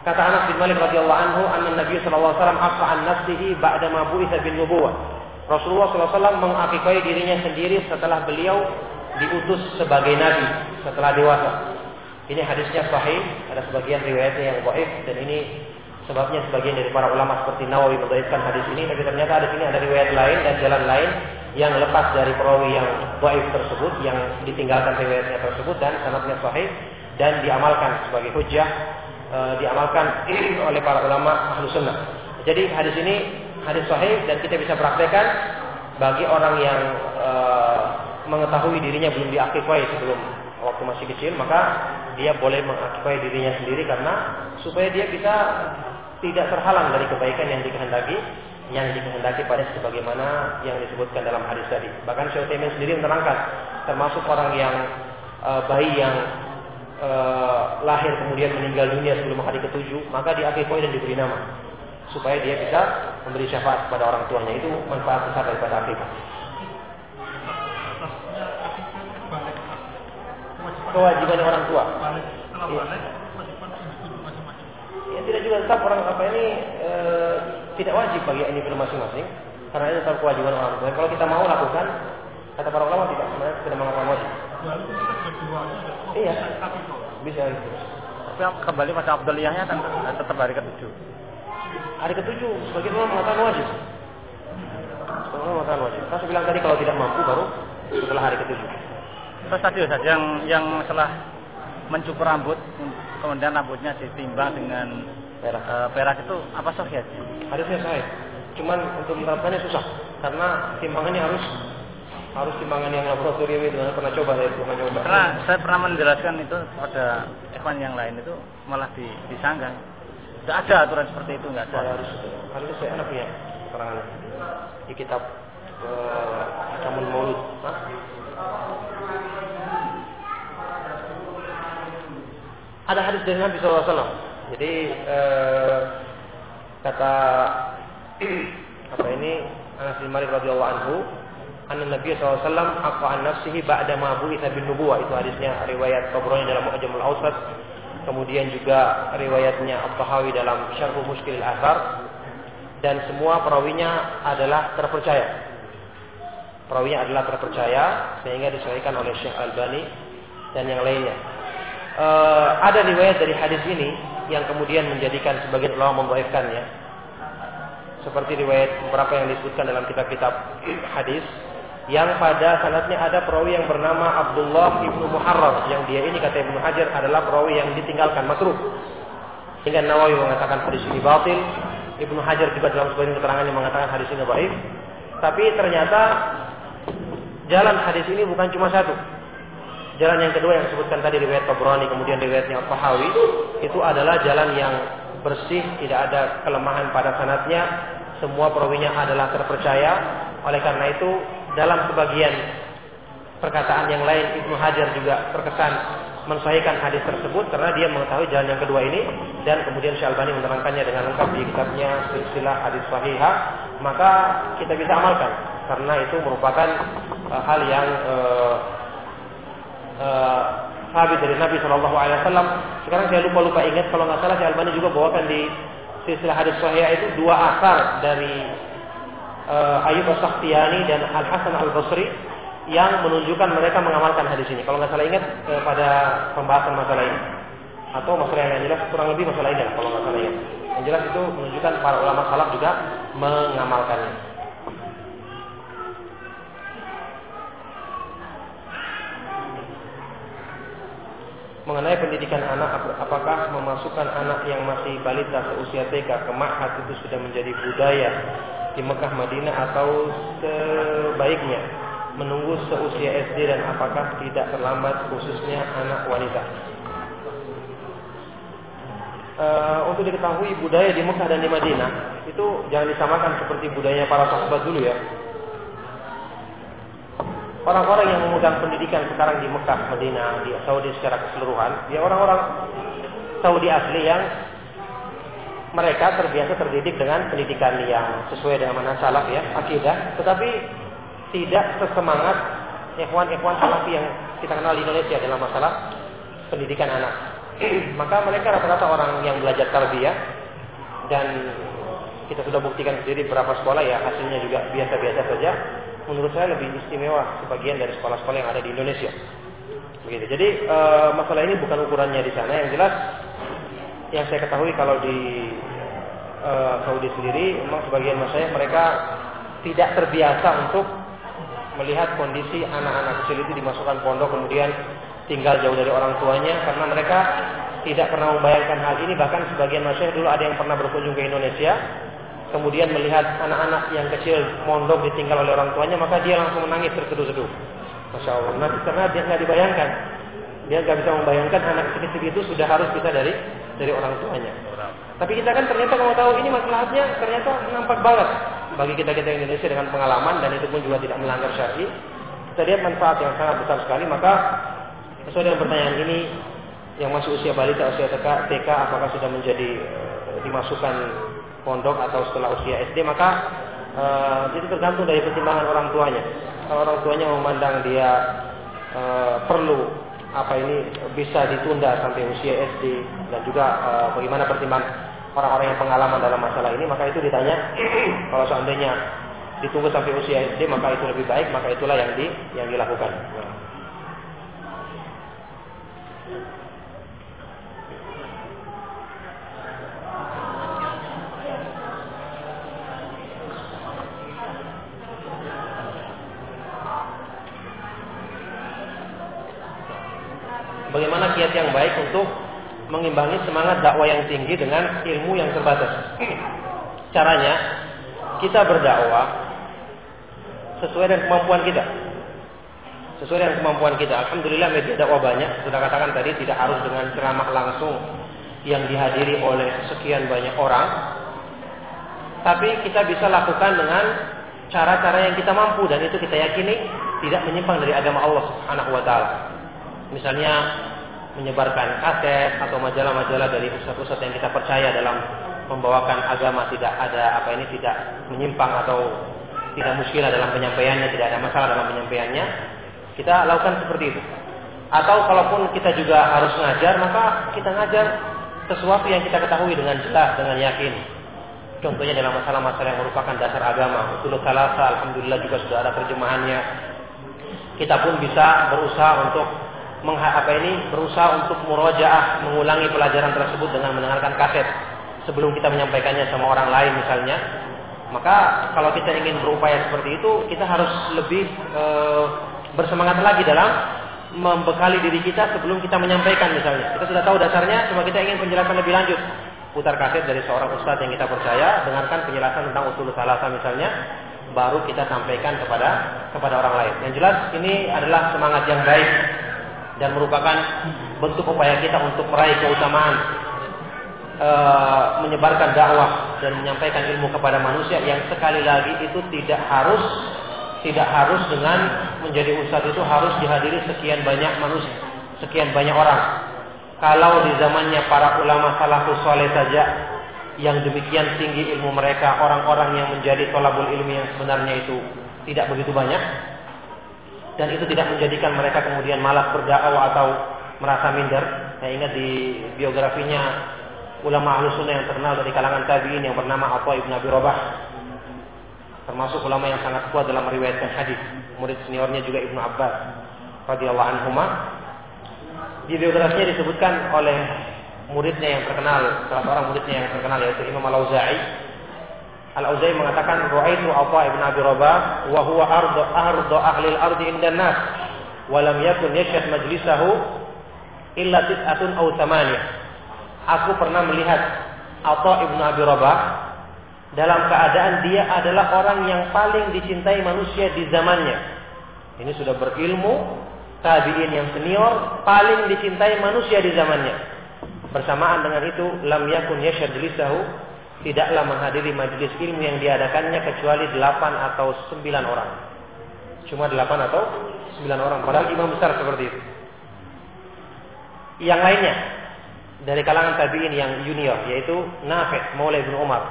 Kata Anas bin Malik radhiyallahu anhu, anna Nabi sallallahu alaihi an nafsihi ba'da ma bu'itsa bin. Rasulullah SAW mengakikai dirinya sendiri setelah beliau diutus sebagai nabi setelah dewasa. Ini hadisnya sahih, ada sebagian riwayatnya yang dhaif dan ini sebabnya sebagian dari para ulama seperti Nawawi mendhaifkan hadis ini, tapi ternyata di sini ada riwayat lain dan jalan lain yang lepas dari perawi yang dhaif tersebut yang ditinggalkan riwayatnya tersebut dan sanadnya sahih dan diamalkan sebagai hujjah e, diamalkan oleh para ulama ahlu sunnah. Jadi hadis ini hadis sahih dan kita bisa praktekkan bagi orang yang e, mengetahui dirinya belum diaktifai sebelum waktu masih kecil, maka dia boleh mengaktifai dirinya sendiri karena supaya dia bisa tidak terhalang dari kebaikan yang dikehendaki yang dikehendaki pada sebagaimana yang disebutkan dalam hadis tadi. Bahkan Syekh sendiri menerangkan termasuk orang yang e, bayi yang e, lahir kemudian meninggal dunia sebelum hari ketujuh, maka diakui dan diberi nama supaya dia bisa memberi syafaat kepada orang tuanya itu manfaat besar daripada akikah. Kewajiban orang tua. Ya, tidak tidak juga tetap orang apa ini e, tidak wajib bagi individu masing-masing karena itu tetap kewajiban orang tua. Kalau kita mau lakukan, kata para ulama tidak sebenarnya tidak mengatakan wajib. Iya. bisa tapi kembali pada Abduliyahnya kan tetap hari ketujuh. Hari ketujuh, sebagian ulama mengatakan wajib. Sebagian ulama mengatakan wajib. Saya bilang tadi kalau tidak mampu baru setelah hari ketujuh. Terus tadi Ustaz, yang yang setelah mencukur rambut, kemudian rambutnya ditimbang dengan Perak. eh, perak itu apa sahihnya? Harusnya saya. Cuman untuk menerapkannya susah karena timbangannya harus harus timbangan yang laboratorium itu saya pernah coba saya pernah coba. Karena saya pernah menjelaskan itu pada ikhwan yang lain itu malah di, disangka. Tidak ada aturan seperti itu, nggak ada. harus harusnya saya anak punya keterangan di kitab uh, Akamun Maulud. Hah? Ada hadis dari Nabi SAW. Jadi eh, kata apa ini Anas bin Malik radhiyallahu anhu, anna Nabi SAW aqa an nafsihi ba'da ma bu'itha bin nubuwah. Itu hadisnya riwayat Tabrani dalam Mu'jamul Awsat. Kemudian juga riwayatnya At-Tahawi dalam Syarh Mushkil al-Athar dan semua perawinya adalah terpercaya. Perawinya adalah terpercaya sehingga disesuaikan oleh Syekh Albani dan yang lainnya. Eh, ada riwayat dari hadis ini yang kemudian menjadikan sebagian ulama membaikkannya. Seperti riwayat beberapa yang disebutkan dalam kitab-kitab hadis yang pada sanatnya ada perawi yang bernama Abdullah ibnu Muharrar yang dia ini kata Ibnu Hajar adalah perawi yang ditinggalkan makruh. Hingga Nawawi mengatakan hadis ini batil. Ibnu Hajar juga dalam sebagian keterangannya mengatakan hadis ini baik. Tapi ternyata jalan hadis ini bukan cuma satu. Jalan yang kedua yang disebutkan tadi riwayat Tabrani kemudian riwayatnya Al-Tahawi itu adalah jalan yang bersih, tidak ada kelemahan pada sanatnya, semua perawinya adalah terpercaya. Oleh karena itu dalam sebagian perkataan yang lain Ibnu Hajar juga terkesan mensahihkan hadis tersebut karena dia mengetahui jalan yang kedua ini dan kemudian Syalbani menerangkannya dengan lengkap di kitabnya silsilah hadis sahihah maka kita bisa amalkan karena itu merupakan uh, hal yang uh, uh, dari Nabi Shallallahu Alaihi Wasallam. Sekarang saya lupa lupa ingat kalau nggak salah Syalbani juga bawakan di silsilah hadis sahihah itu dua asar dari uh, Ayub As-Sakhtiyani dan Al Hasan Al Basri yang menunjukkan mereka mengamalkan hadis ini. Kalau nggak salah ingat eh, pada pembahasan masalah ini atau masalah yang jelas kurang lebih masalah ini kalau nggak salah ingat. Yang jelas itu menunjukkan para ulama salaf juga mengamalkannya. Mengenai pendidikan anak, apakah memasukkan anak yang masih balita seusia TK ke ma'had itu sudah menjadi budaya di Mekah Madinah atau sebaiknya menunggu seusia SD dan apakah tidak terlambat khususnya anak wanita. Uh, untuk diketahui budaya di Mekah dan di Madinah itu jangan disamakan seperti budayanya para sahabat dulu ya. Orang-orang yang memegang pendidikan sekarang di Mekah, Madinah, di Saudi secara keseluruhan, ya orang-orang Saudi asli yang mereka terbiasa terdidik dengan pendidikan yang sesuai dengan mana salaf ya, akidah, tetapi tidak sesemangat ikhwan-ikhwan salafi yang kita kenal di Indonesia dalam masalah pendidikan anak. Maka mereka rata-rata orang yang belajar tarbiyah dan kita sudah buktikan sendiri beberapa sekolah ya hasilnya juga biasa-biasa saja. Menurut saya lebih istimewa sebagian dari sekolah-sekolah yang ada di Indonesia. Begitu. Jadi e, masalah ini bukan ukurannya di sana. Yang jelas yang saya ketahui kalau di e, Saudi sendiri memang sebagian masyarakat mereka tidak terbiasa untuk melihat kondisi anak-anak kecil itu dimasukkan pondok kemudian tinggal jauh dari orang tuanya karena mereka tidak pernah membayangkan hal ini. Bahkan sebagian masyarakat dulu ada yang pernah berkunjung ke Indonesia kemudian melihat anak-anak yang kecil mondok ditinggal oleh orang tuanya maka dia langsung menangis terseduh-seduh. Masya Allah. Nah, karena dia nggak dibayangkan dia nggak bisa membayangkan anak kecil itu sudah harus bisa dari dari orang tuanya tapi kita kan ternyata kalau tahu ini masalahnya ternyata nampak banget bagi kita kita Indonesia dengan pengalaman dan itu pun juga tidak melanggar syar'i. Kita lihat manfaat yang sangat besar sekali. Maka sesuai dengan pertanyaan ini yang masih usia balita, usia TK, TK apakah sudah menjadi e, dimasukkan pondok atau setelah usia SD maka e, itu tergantung dari pertimbangan orang tuanya. Kalau orang tuanya memandang dia e, perlu apa ini bisa ditunda sampai usia SD dan juga e, bagaimana pertimbangan orang-orang yang pengalaman dalam masalah ini, maka itu ditanya kalau seandainya ditunggu sampai usia SD maka itu lebih baik, maka itulah yang di yang dilakukan. Mengimbangi semangat dakwah yang tinggi dengan ilmu yang terbatas. Caranya, kita berdakwah sesuai dengan kemampuan kita. Sesuai dengan kemampuan kita. Alhamdulillah media dakwah banyak. Sudah katakan tadi tidak harus dengan ceramah langsung yang dihadiri oleh sekian banyak orang. Tapi kita bisa lakukan dengan cara-cara yang kita mampu dan itu kita yakini tidak menyimpang dari agama Allah Subhanahu wa taala. Misalnya menyebarkan kaset atau majalah-majalah dari ustaz-ustaz yang kita percaya dalam membawakan agama tidak ada apa ini tidak menyimpang atau tidak muskilah dalam penyampaiannya, tidak ada masalah dalam penyampaiannya. Kita lakukan seperti itu. Atau kalaupun kita juga harus ngajar, maka kita ngajar sesuatu yang kita ketahui dengan jelas, dengan yakin. Contohnya dalam masalah-masalah yang merupakan dasar agama. Usul salasa, Alhamdulillah juga sudah ada terjemahannya. Kita pun bisa berusaha untuk apa ini berusaha untuk murojaah mengulangi pelajaran tersebut dengan mendengarkan kaset sebelum kita menyampaikannya sama orang lain misalnya. Maka kalau kita ingin berupaya seperti itu kita harus lebih e, bersemangat lagi dalam membekali diri kita sebelum kita menyampaikan misalnya. Kita sudah tahu dasarnya cuma kita ingin penjelasan lebih lanjut. Putar kaset dari seorang ustadz yang kita percaya dengarkan penjelasan tentang usul salasa misalnya baru kita sampaikan kepada kepada orang lain. Yang jelas ini adalah semangat yang baik dan merupakan bentuk upaya kita untuk meraih keutamaan e, menyebarkan dakwah dan menyampaikan ilmu kepada manusia yang sekali lagi itu tidak harus tidak harus dengan menjadi ustadz itu harus dihadiri sekian banyak manusia, sekian banyak orang. Kalau di zamannya para ulama salafus soleh saja yang demikian tinggi ilmu mereka, orang-orang yang menjadi tolabul ilmi yang sebenarnya itu tidak begitu banyak, dan itu tidak menjadikan mereka kemudian malas berdakwah atau merasa minder. Saya ingat di biografinya ulama ahlu sunnah yang terkenal dari kalangan tabiin yang bernama Atta ibn Abi Rabah. Termasuk ulama yang sangat kuat dalam meriwayatkan hadis. Murid seniornya juga Ibnu Abbas radhiyallahu anhu. Di biografinya disebutkan oleh muridnya yang terkenal, salah seorang muridnya yang terkenal yaitu Imam Al-Auza'i Al-Auza'i mengatakan Ru'aitu Atha ibn Abi Rabah wa huwa ardu ardu ahli al-ardi indan nas wa lam yakun yashhad majlisahu illa tis'atun aw thamaniyah. Aku pernah melihat Atha ibn Abi Rabah dalam keadaan dia adalah orang yang paling dicintai manusia di zamannya. Ini sudah berilmu, tabi'in yang senior, paling dicintai manusia di zamannya. Bersamaan dengan itu, lam yakun yashhad majlisahu tidaklah menghadiri majelis ilmu yang diadakannya kecuali delapan atau sembilan orang. Cuma delapan atau sembilan orang. Padahal imam besar seperti itu. Yang lainnya dari kalangan tabiin yang junior yaitu Nafi' Maula bin Umar,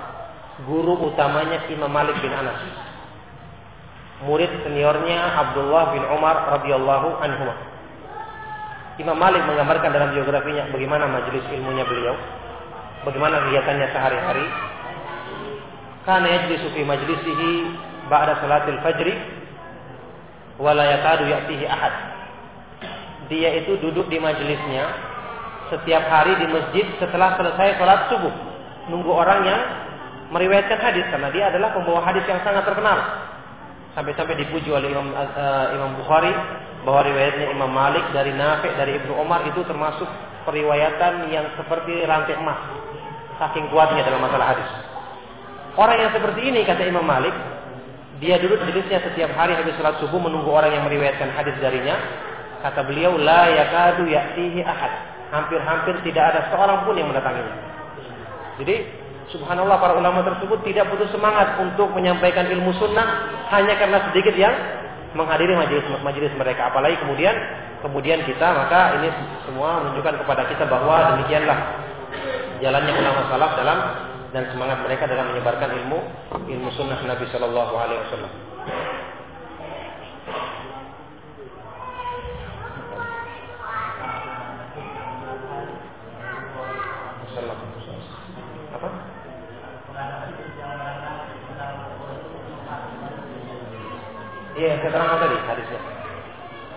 guru utamanya Imam Malik bin Anas. Murid seniornya Abdullah bin Umar radhiyallahu anhu. Imam Malik menggambarkan dalam biografinya bagaimana majelis ilmunya beliau bagaimana kegiatannya sehari-hari. Karena yajlisu fi majlisihi ba'da salatil fajri wa la yakadu ya'tihi ahad. Dia itu duduk di majelisnya setiap hari di masjid setelah selesai salat subuh. Nunggu orang yang meriwayatkan hadis karena dia adalah pembawa hadis yang sangat terkenal. Sampai-sampai dipuji oleh Imam uh, Imam Bukhari bahwa riwayatnya Imam Malik dari Nafi' dari Ibnu Umar itu termasuk periwayatan yang seperti rantai emas. Saking kuatnya dalam masalah hadis. Orang yang seperti ini kata Imam Malik, dia duduk jenisnya setiap hari habis salat subuh menunggu orang yang meriwayatkan hadis darinya. Kata beliau, la yakadu ya'tihi ahad. Hampir-hampir tidak ada seorang pun yang mendatanginya. Jadi, subhanallah para ulama tersebut tidak putus semangat untuk menyampaikan ilmu sunnah hanya karena sedikit yang menghadiri majelis majelis mereka. Apalagi kemudian kemudian kita maka ini semua menunjukkan kepada kita bahwa demikianlah jalannya ulama salaf dalam dan semangat mereka dalam menyebarkan ilmu ilmu sunnah Nabi Shallallahu Alaihi Wasallam. Apa? Iya, saya terangkan tadi hadisnya.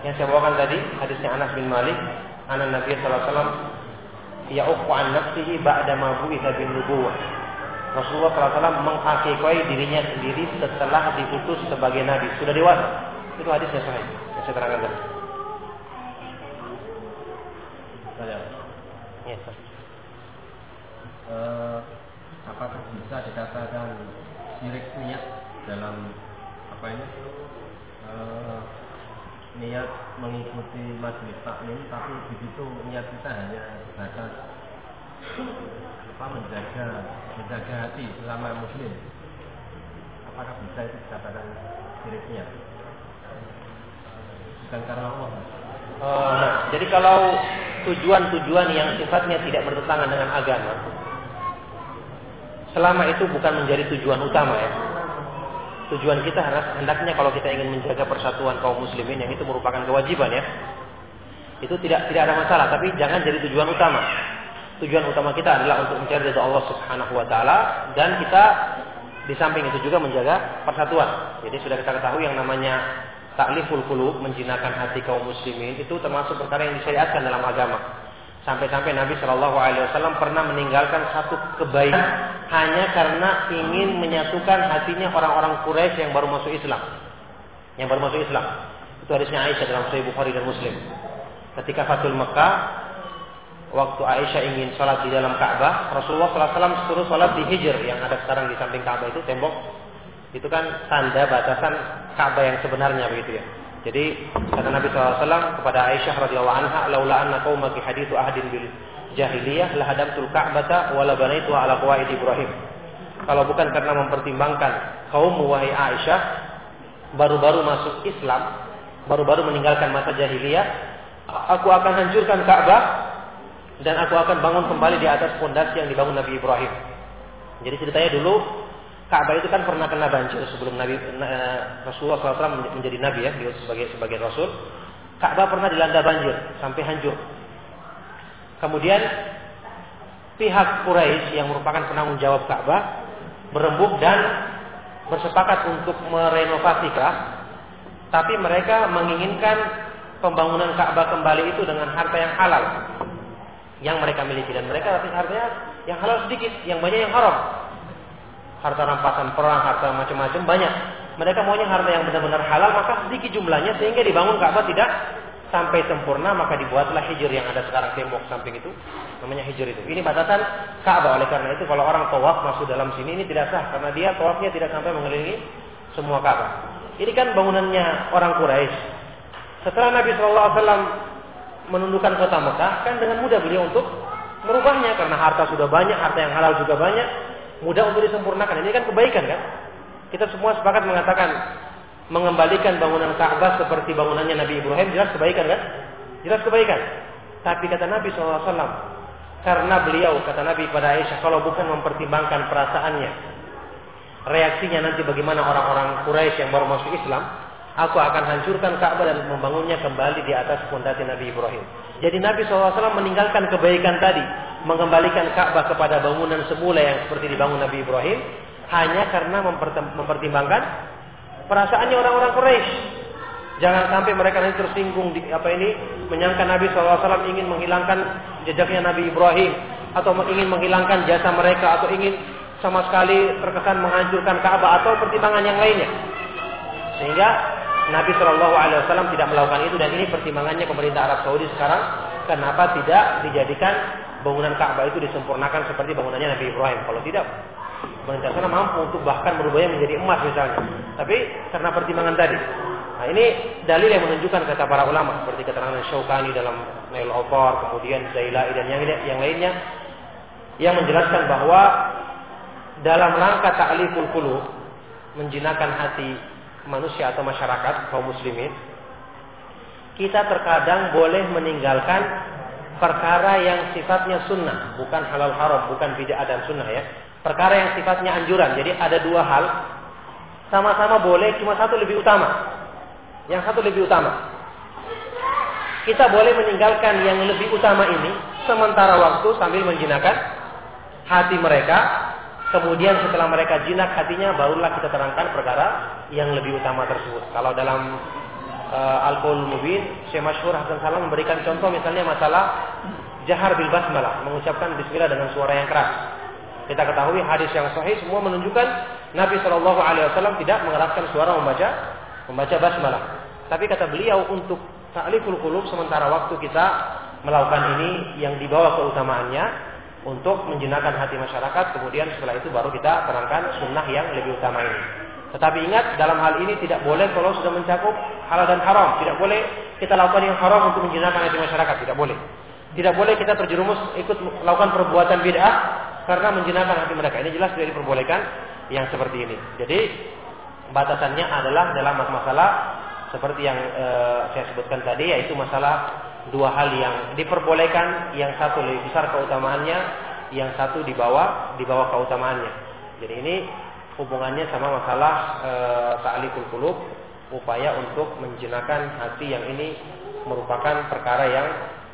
Yang saya bawakan tadi hadisnya Anas bin Malik, anak Nabi sallallahu alaihi wasallam ya'uqu an nafsihi ba'da ma bu'itha bin nubuwah. Rasulullah SAW menghakikoi dirinya sendiri setelah diutus sebagai nabi. Sudah dewasa. Itu hadisnya sahih. Yang saya terangkan tadi. Saya. Ya, Eh, apakah bisa dikatakan syirik niat dalam apa ini Eh, niat mengikuti majelis taklim tapi begitu niat kita hanya sebatas apa menjaga menjaga hati selama muslim. Apakah bisa itu dikatakan syirik niat bukan karena Allah Oh, nah, jadi kalau tujuan-tujuan yang sifatnya tidak bertentangan dengan agama, selama itu bukan menjadi tujuan utama ya. Tujuan kita harus hendaknya kalau kita ingin menjaga persatuan kaum muslimin yang itu merupakan kewajiban ya. Itu tidak tidak ada masalah, tapi jangan jadi tujuan utama. Tujuan utama kita adalah untuk mencari ridha Allah Subhanahu wa taala dan kita di samping itu juga menjaga persatuan. Jadi sudah kita ketahui yang namanya takliful qulub, menjinakkan hati kaum muslimin itu termasuk perkara yang disyariatkan dalam agama. Sampai-sampai Nabi Shallallahu Alaihi Wasallam pernah meninggalkan satu kebaikan hanya karena ingin menyatukan hatinya orang-orang Quraisy yang baru masuk Islam, yang baru masuk Islam. Itu hadisnya Aisyah dalam Sahih Bukhari dan Muslim. Ketika Fatul Mekah, waktu Aisyah ingin sholat di dalam Ka'bah, Rasulullah SAW suruh sholat di Hijr yang ada sekarang di samping Ka'bah itu tembok itu kan tanda batasan Ka'bah yang sebenarnya begitu ya. Jadi kata Nabi SAW kepada Aisyah radhiyallahu anha, "Laula anna qaumaki hadithu ahadin bil jahiliyah la hadamtul Ka'bata wa la banaitu ala qawaid Ibrahim." Kalau bukan karena mempertimbangkan kaum wahai Aisyah baru-baru masuk Islam, baru-baru meninggalkan masa jahiliyah, aku akan hancurkan Ka'bah dan aku akan bangun kembali di atas pondasi yang dibangun Nabi Ibrahim. Jadi ceritanya dulu Ka'bah itu kan pernah kena banjir sebelum Nabi eh, Rasulullah SAW menjadi Nabi ya, dia sebagai sebagai Rasul. Ka'bah pernah dilanda banjir sampai hancur. Kemudian pihak Quraisy yang merupakan penanggung jawab Ka'bah berembuk dan bersepakat untuk merenovasi Ka'bah, tapi mereka menginginkan pembangunan Ka'bah kembali itu dengan harta yang halal yang mereka miliki dan mereka hartanya yang halal sedikit, yang banyak yang haram harta rampasan perang, harta macam-macam banyak. Mereka maunya harta yang benar-benar halal, maka sedikit jumlahnya sehingga dibangun Ka'bah tidak sampai sempurna, maka dibuatlah hijr yang ada sekarang tembok samping itu, namanya hijr itu. Ini batasan Ka'bah. Oleh karena itu kalau orang tawaf masuk dalam sini ini tidak sah karena dia tawafnya tidak sampai mengelilingi semua Ka'bah. Ini kan bangunannya orang Quraisy. Setelah Nabi SAW menundukkan kota Mekah, kan dengan mudah beliau untuk merubahnya karena harta sudah banyak, harta yang halal juga banyak, mudah untuk disempurnakan. Ini kan kebaikan kan? Kita semua sepakat mengatakan mengembalikan bangunan Ka'bah seperti bangunannya Nabi Ibrahim jelas kebaikan kan? Jelas kebaikan. Tapi kata Nabi SAW, karena beliau kata Nabi pada Aisyah kalau bukan mempertimbangkan perasaannya, reaksinya nanti bagaimana orang-orang Quraisy yang baru masuk Islam, aku akan hancurkan Ka'bah dan membangunnya kembali di atas fondasi Nabi Ibrahim. Jadi Nabi SAW meninggalkan kebaikan tadi, mengembalikan Ka'bah kepada bangunan semula yang seperti dibangun Nabi Ibrahim, hanya karena mempertimbangkan perasaannya orang-orang Quraisy. Jangan sampai mereka nanti tersinggung di apa ini menyangka Nabi SAW ingin menghilangkan jejaknya Nabi Ibrahim atau ingin menghilangkan jasa mereka atau ingin sama sekali terkesan menghancurkan Ka'bah atau pertimbangan yang lainnya. Sehingga Nabi Shallallahu Alaihi Wasallam tidak melakukan itu dan ini pertimbangannya pemerintah Arab Saudi sekarang kenapa tidak dijadikan bangunan Ka'bah itu disempurnakan seperti bangunannya Nabi Ibrahim. Kalau tidak, pemerintah sana mampu untuk bahkan merubahnya menjadi emas misalnya. Tapi karena pertimbangan tadi. Nah ini dalil yang menunjukkan kata para ulama seperti keterangan Syaukani dalam Nail Opor, kemudian Zailai dan yang, yang lainnya yang menjelaskan bahwa dalam rangka ta'liful qulub menjinakkan hati manusia atau masyarakat kaum muslimin kita terkadang boleh meninggalkan perkara yang sifatnya sunnah, bukan halal haram, bukan bid'ah dan sunnah ya. Perkara yang sifatnya anjuran. Jadi ada dua hal, sama-sama boleh, cuma satu lebih utama. Yang satu lebih utama. Kita boleh meninggalkan yang lebih utama ini sementara waktu sambil menjinakkan hati mereka. Kemudian setelah mereka jinak hatinya, barulah kita terangkan perkara yang lebih utama tersebut. Kalau dalam uh, Al-Qaul Mubin, Syekh Masyhur Hasan Salam memberikan contoh misalnya masalah jahar bil basmalah, mengucapkan bismillah dengan suara yang keras. Kita ketahui hadis yang sahih semua menunjukkan Nabi Shallallahu Alaihi Wasallam tidak mengeraskan suara membaca membaca basmalah. Tapi kata beliau untuk ta'liful qulub sementara waktu kita melakukan ini yang dibawa keutamaannya untuk menjenakan hati masyarakat, kemudian setelah itu baru kita terangkan sunnah yang lebih utama ini. Tetapi ingat, dalam hal ini tidak boleh kalau sudah mencakup halal dan haram. Tidak boleh kita lakukan yang haram untuk menjenakan hati masyarakat. Tidak boleh. Tidak boleh kita terjerumus ikut melakukan perbuatan bid'ah karena menjenakan hati mereka. Ini jelas tidak diperbolehkan yang seperti ini. Jadi batasannya adalah dalam masalah seperti yang e, saya sebutkan tadi yaitu masalah dua hal yang diperbolehkan, yang satu lebih besar keutamaannya, yang satu di bawah di bawah keutamaannya. Jadi ini hubungannya sama masalah e, ta'likul qulub, upaya untuk menjenakan hati yang ini merupakan perkara yang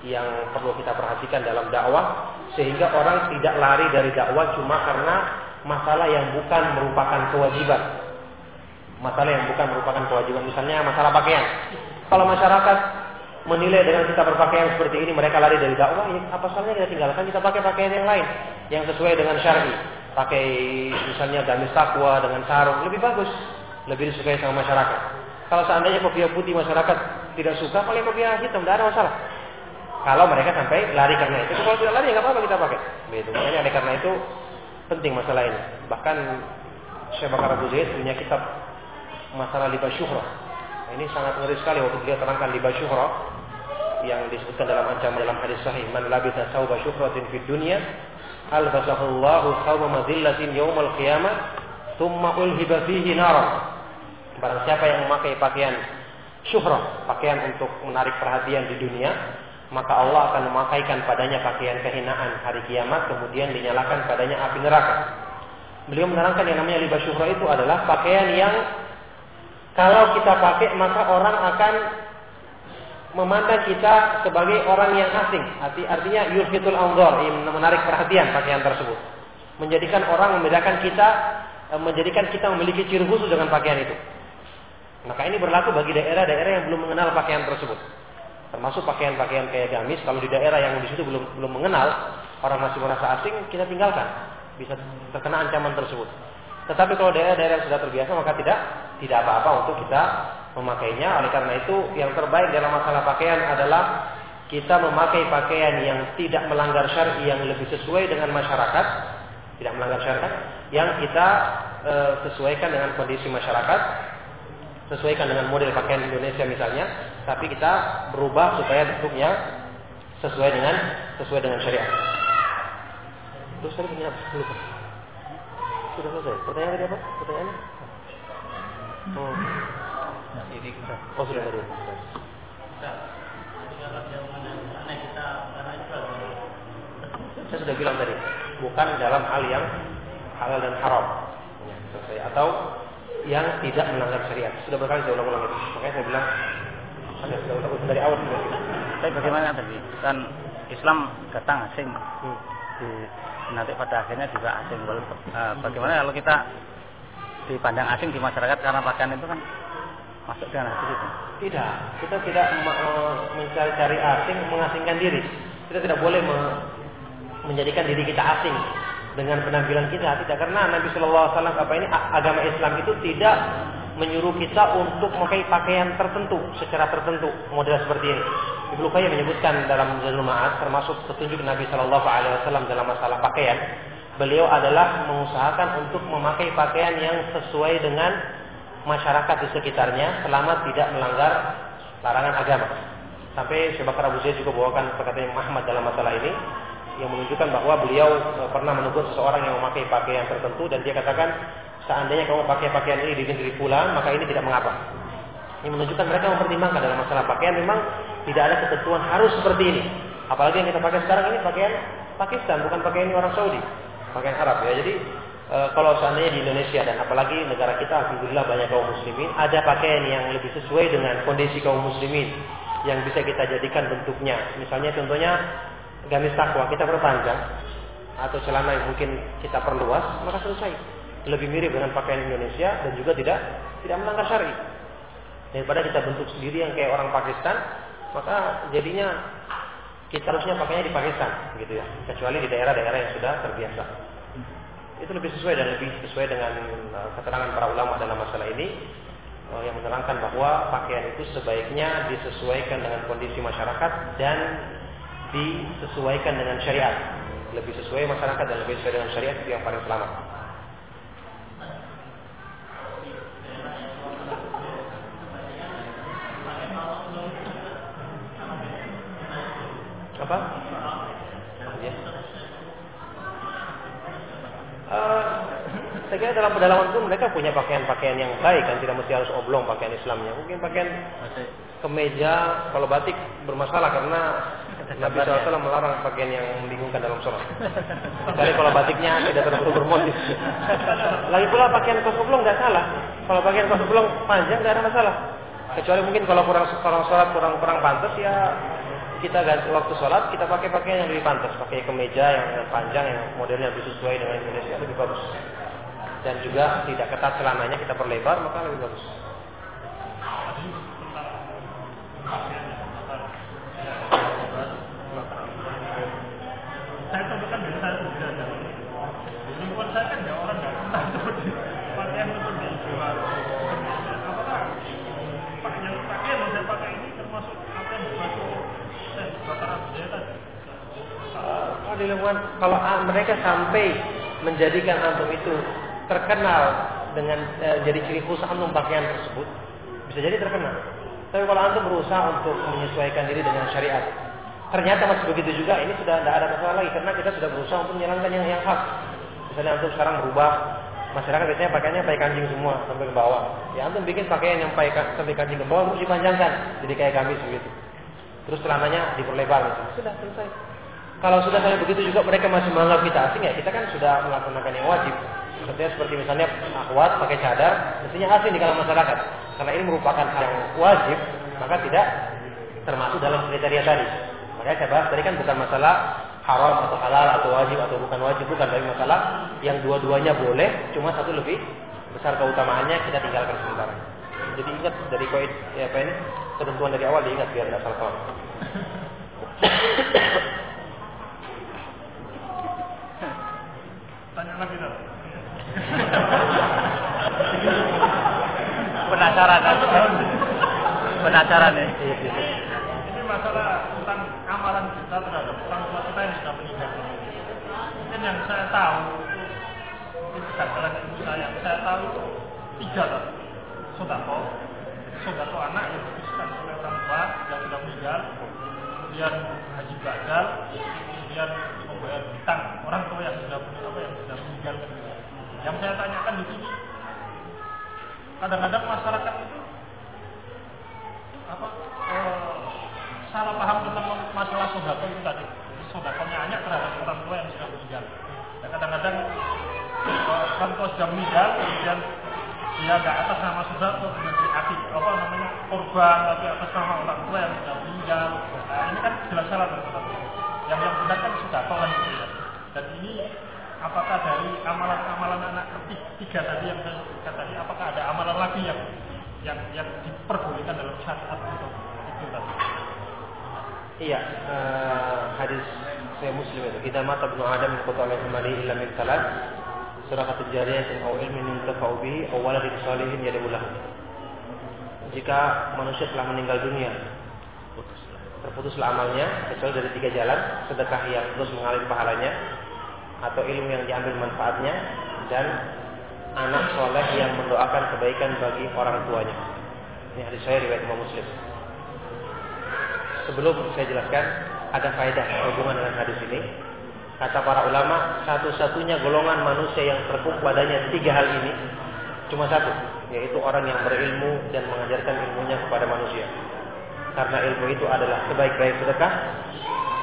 yang perlu kita perhatikan dalam dakwah sehingga orang tidak lari dari dakwah cuma karena masalah yang bukan merupakan kewajiban. Masalah yang bukan merupakan kewajiban misalnya masalah pakaian. Kalau masyarakat menilai dengan kita berpakaian seperti ini mereka lari dari dakwah ini apa salahnya kita tinggalkan? Kita pakai pakaian yang lain yang sesuai dengan syar'i. Pakai misalnya gamis takwa dengan sarung lebih bagus lebih disukai sama masyarakat. Kalau seandainya kopiah putih masyarakat tidak suka pakai kopiah hitam tidak ada masalah. Kalau mereka sampai lari karena itu kalau tidak lari ya nggak apa-apa kita pakai. Begitu. Makanya oleh karena itu penting masalah ini. Bahkan Syekh Bakar Abu Zaid punya kitab masalah libas syuhrah ini sangat ngeri sekali waktu beliau terangkan libas syuhrah yang disebutkan dalam ancaman dalam hadis sahih man labisa sauba syuhratin fid dunya albasahullahu thawba madillatin yaumal qiyamah thumma ulhiba fihi nar barang siapa yang memakai pakaian syuhrah pakaian untuk menarik perhatian di dunia maka Allah akan memakaikan padanya pakaian kehinaan hari kiamat kemudian dinyalakan padanya api neraka. Beliau menerangkan yang namanya libas syuhrah itu adalah pakaian yang kalau kita pakai maka orang akan memandang kita sebagai orang yang asing. Arti, artinya yurfitul anzar, menarik perhatian pakaian tersebut. Menjadikan orang membedakan kita, eh, menjadikan kita memiliki ciri khusus dengan pakaian itu. Maka ini berlaku bagi daerah-daerah yang belum mengenal pakaian tersebut. Termasuk pakaian-pakaian kayak gamis, kalau di daerah yang di situ belum belum mengenal, orang masih merasa asing, kita tinggalkan. Bisa terkena ancaman tersebut. Tetapi kalau daerah-daerah yang sudah terbiasa maka tidak tidak apa-apa untuk kita memakainya. Oleh karena itu yang terbaik dalam masalah pakaian adalah kita memakai pakaian yang tidak melanggar syar'i yang lebih sesuai dengan masyarakat, tidak melanggar syariat, yang kita e, sesuaikan dengan kondisi masyarakat, sesuaikan dengan model pakaian Indonesia misalnya, tapi kita berubah supaya bentuknya sesuai dengan sesuai dengan syariat. Terus tadi punya apa? Lupa. Sudah selesai. Pertanyaan tadi apa? Pertanyaannya? Oh. Oh sudah tadi. Saya sudah bilang tadi, bukan dalam hal yang halal dan haram. Ya, selesai. Atau yang tidak melanggar syariat. Sudah berkali saya ulang-ulang itu. Makanya saya bilang ada sudah ulang dari awal. Tapi bagaimana tadi? Kan Islam datang asing. Hmm. Di nanti pada akhirnya juga asing. Uh, bagaimana kalau kita dipandang asing di masyarakat karena pakaian itu kan masuk dengan hati itu? Tidak, kita tidak mencari-cari asing, mengasingkan diri. Kita tidak boleh me menjadikan diri kita asing dengan penampilan kita tidak karena Nabi Shallallahu Alaihi Wasallam apa ini agama Islam itu tidak menyuruh kita untuk memakai pakaian tertentu secara tertentu model seperti ini. Ibnu Qayyim menyebutkan dalam Zadul Ma'ad termasuk petunjuk Nabi Shallallahu Alaihi Wasallam dalam masalah pakaian. Beliau adalah mengusahakan untuk memakai pakaian yang sesuai dengan masyarakat di sekitarnya selama tidak melanggar larangan agama. Sampai Syekh Bakar Abu Zaid juga bawakan perkataan Muhammad dalam masalah ini yang menunjukkan bahwa beliau e, pernah menegur seseorang yang memakai pakaian tertentu dan dia katakan seandainya kamu pakai pakaian ini di negeri fulan maka ini tidak mengapa. Ini menunjukkan mereka mempertimbangkan dalam masalah pakaian memang tidak ada ketentuan harus seperti ini. Apalagi yang kita pakai sekarang ini pakaian Pakistan, bukan pakaian orang Saudi, pakaian Arab ya. Jadi e, kalau seandainya di Indonesia dan apalagi negara kita alhamdulillah banyak kaum muslimin, ada pakaian yang lebih sesuai dengan kondisi kaum muslimin yang bisa kita jadikan bentuknya. Misalnya contohnya gamis takwa kita perpanjang. atau celana yang mungkin kita perluas, maka selesai. Lebih mirip dengan pakaian Indonesia dan juga tidak tidak melanggar syari. Daripada kita bentuk sendiri yang kayak orang Pakistan, maka jadinya kita harusnya pakainya di Pakistan, gitu ya. Kecuali di daerah-daerah yang sudah terbiasa. Itu lebih sesuai dan lebih sesuai dengan uh, keterangan para ulama dalam masalah ini uh, yang menerangkan bahwa pakaian itu sebaiknya disesuaikan dengan kondisi masyarakat dan disesuaikan dengan syariat. Lebih sesuai masyarakat dan lebih sesuai dengan syariat itu yang paling selamat. Apa? Ya. Uh, saya kira dalam pedalaman pun mereka punya pakaian-pakaian yang baik kan tidak mesti harus oblong pakaian Islamnya. Mungkin pakaian kemeja kalau batik bermasalah karena Nabi SAW melarang pakaian yang membingungkan dalam sholat. Kecuali kalau batiknya tidak terlalu bermotif. Lagi pula pakaian kos oblong nggak salah. Kalau pakaian kos oblong panjang nggak ada masalah. Kecuali mungkin kalau kurang kurang sholat kurang kurang pantas ya kita ganti waktu sholat kita pakai pakaian yang lebih pantas. Pakai kemeja yang, panjang yang modelnya lebih sesuai dengan Indonesia lebih bagus. Dan juga tidak ketat celananya kita perlebar maka lebih bagus. Saya contohkan dari saya sendiri aja. Di lingkungan saya kan ya orang nggak pernah seperti pakaian seperti itu. Apakah pakaian pakaian yang saya pakai ini termasuk apa yang dibantu saya bakaran saya tadi? Kalau di kalau mereka sampai menjadikan antum itu terkenal dengan e, jadi ciri khusus antum pakaian tersebut, bisa jadi terkenal. Tapi kalau antum berusaha untuk menyesuaikan diri dengan syariat, ternyata masih begitu juga, ini sudah tidak ada masalah lagi karena kita sudah berusaha untuk menjalankan yang yang khas. Misalnya antum sekarang berubah, masyarakat biasanya pakaiannya pakai kancing semua sampai ke bawah. Ya antum bikin pakaian yang pakai sampai kancing ke bawah, harus dipanjangkan, jadi kayak kami begitu. Terus celananya diperlebar misalnya. Sudah selesai. Kalau sudah sampai begitu juga mereka masih menganggap kita asing ya kita kan sudah melaksanakan yang wajib. Sepertinya seperti misalnya akhwat pakai cadar, mestinya asing di kalangan masyarakat. Karena ini merupakan hal yang wajib, maka tidak termasuk dalam kriteria tadi. Makanya saya bahas tadi kan bukan masalah haram atau halal atau wajib atau bukan wajib, bukan tapi masalah yang dua-duanya boleh, cuma satu lebih besar keutamaannya kita tinggalkan sementara. Jadi ingat dari koin ya apa ini ketentuan dari awal diingat biar tidak salah paham. Tanya lagi dong. Penasaran Penasaran ya. Ini masalah tentang amalan kita terhadap orang tua kita yang sudah meninggal. Mungkin yang saya tahu itu kegagalan ibu saya. Yang saya tahu itu tiga loh. Sodako, sodako anak yang diberikan oleh orang tua yang sudah meninggal, kemudian haji badal, kemudian orang tua yang sudah apa yang sudah meninggal. Yang saya tanyakan di sini, kadang-kadang masyarakat itu apa eh, salah paham tentang masalah sodako itu tadi. Sodakonya hanya terhadap orang tua yang sudah meninggal. Dan kadang-kadang eh, orang tua sudah meninggal, kemudian dia nggak atas nama sodako, kemudian diaktif apa namanya korban, tapi atas nama orang tua yang sudah meninggal. Nah, ini kan jelas salah teman Yang yang benar kan sodako kan gitu ya. Dan ini apakah dari amalan-amalan anak ketiga tadi yang saya sebutkan tadi, apakah ada amalan lagi yang yang yang diperbolehkan dalam syariat untuk itu tadi? Iya, uh, hadis saya Muslim itu. Kita mata ibnu Adam min qata min mali illa min salat. Sadaqatul jariyah atau ilmin yuntafa'u bihi aw waladin salihin yad'u. Jika manusia telah meninggal dunia, terputuslah amalnya kecuali dari tiga jalan, sedekah yang terus mengalir pahalanya, atau ilmu yang diambil manfaatnya, dan anak soleh yang mendoakan kebaikan bagi orang tuanya. Ini hadis saya riwayat Imam Muslim. Sebelum saya jelaskan, ada faedah hubungan dengan hadis ini. Kata para ulama, satu-satunya golongan manusia yang terkumpul padanya tiga hal ini cuma satu, yaitu orang yang berilmu dan mengajarkan ilmunya kepada manusia. Karena ilmu itu adalah sebaik-baik sedekah.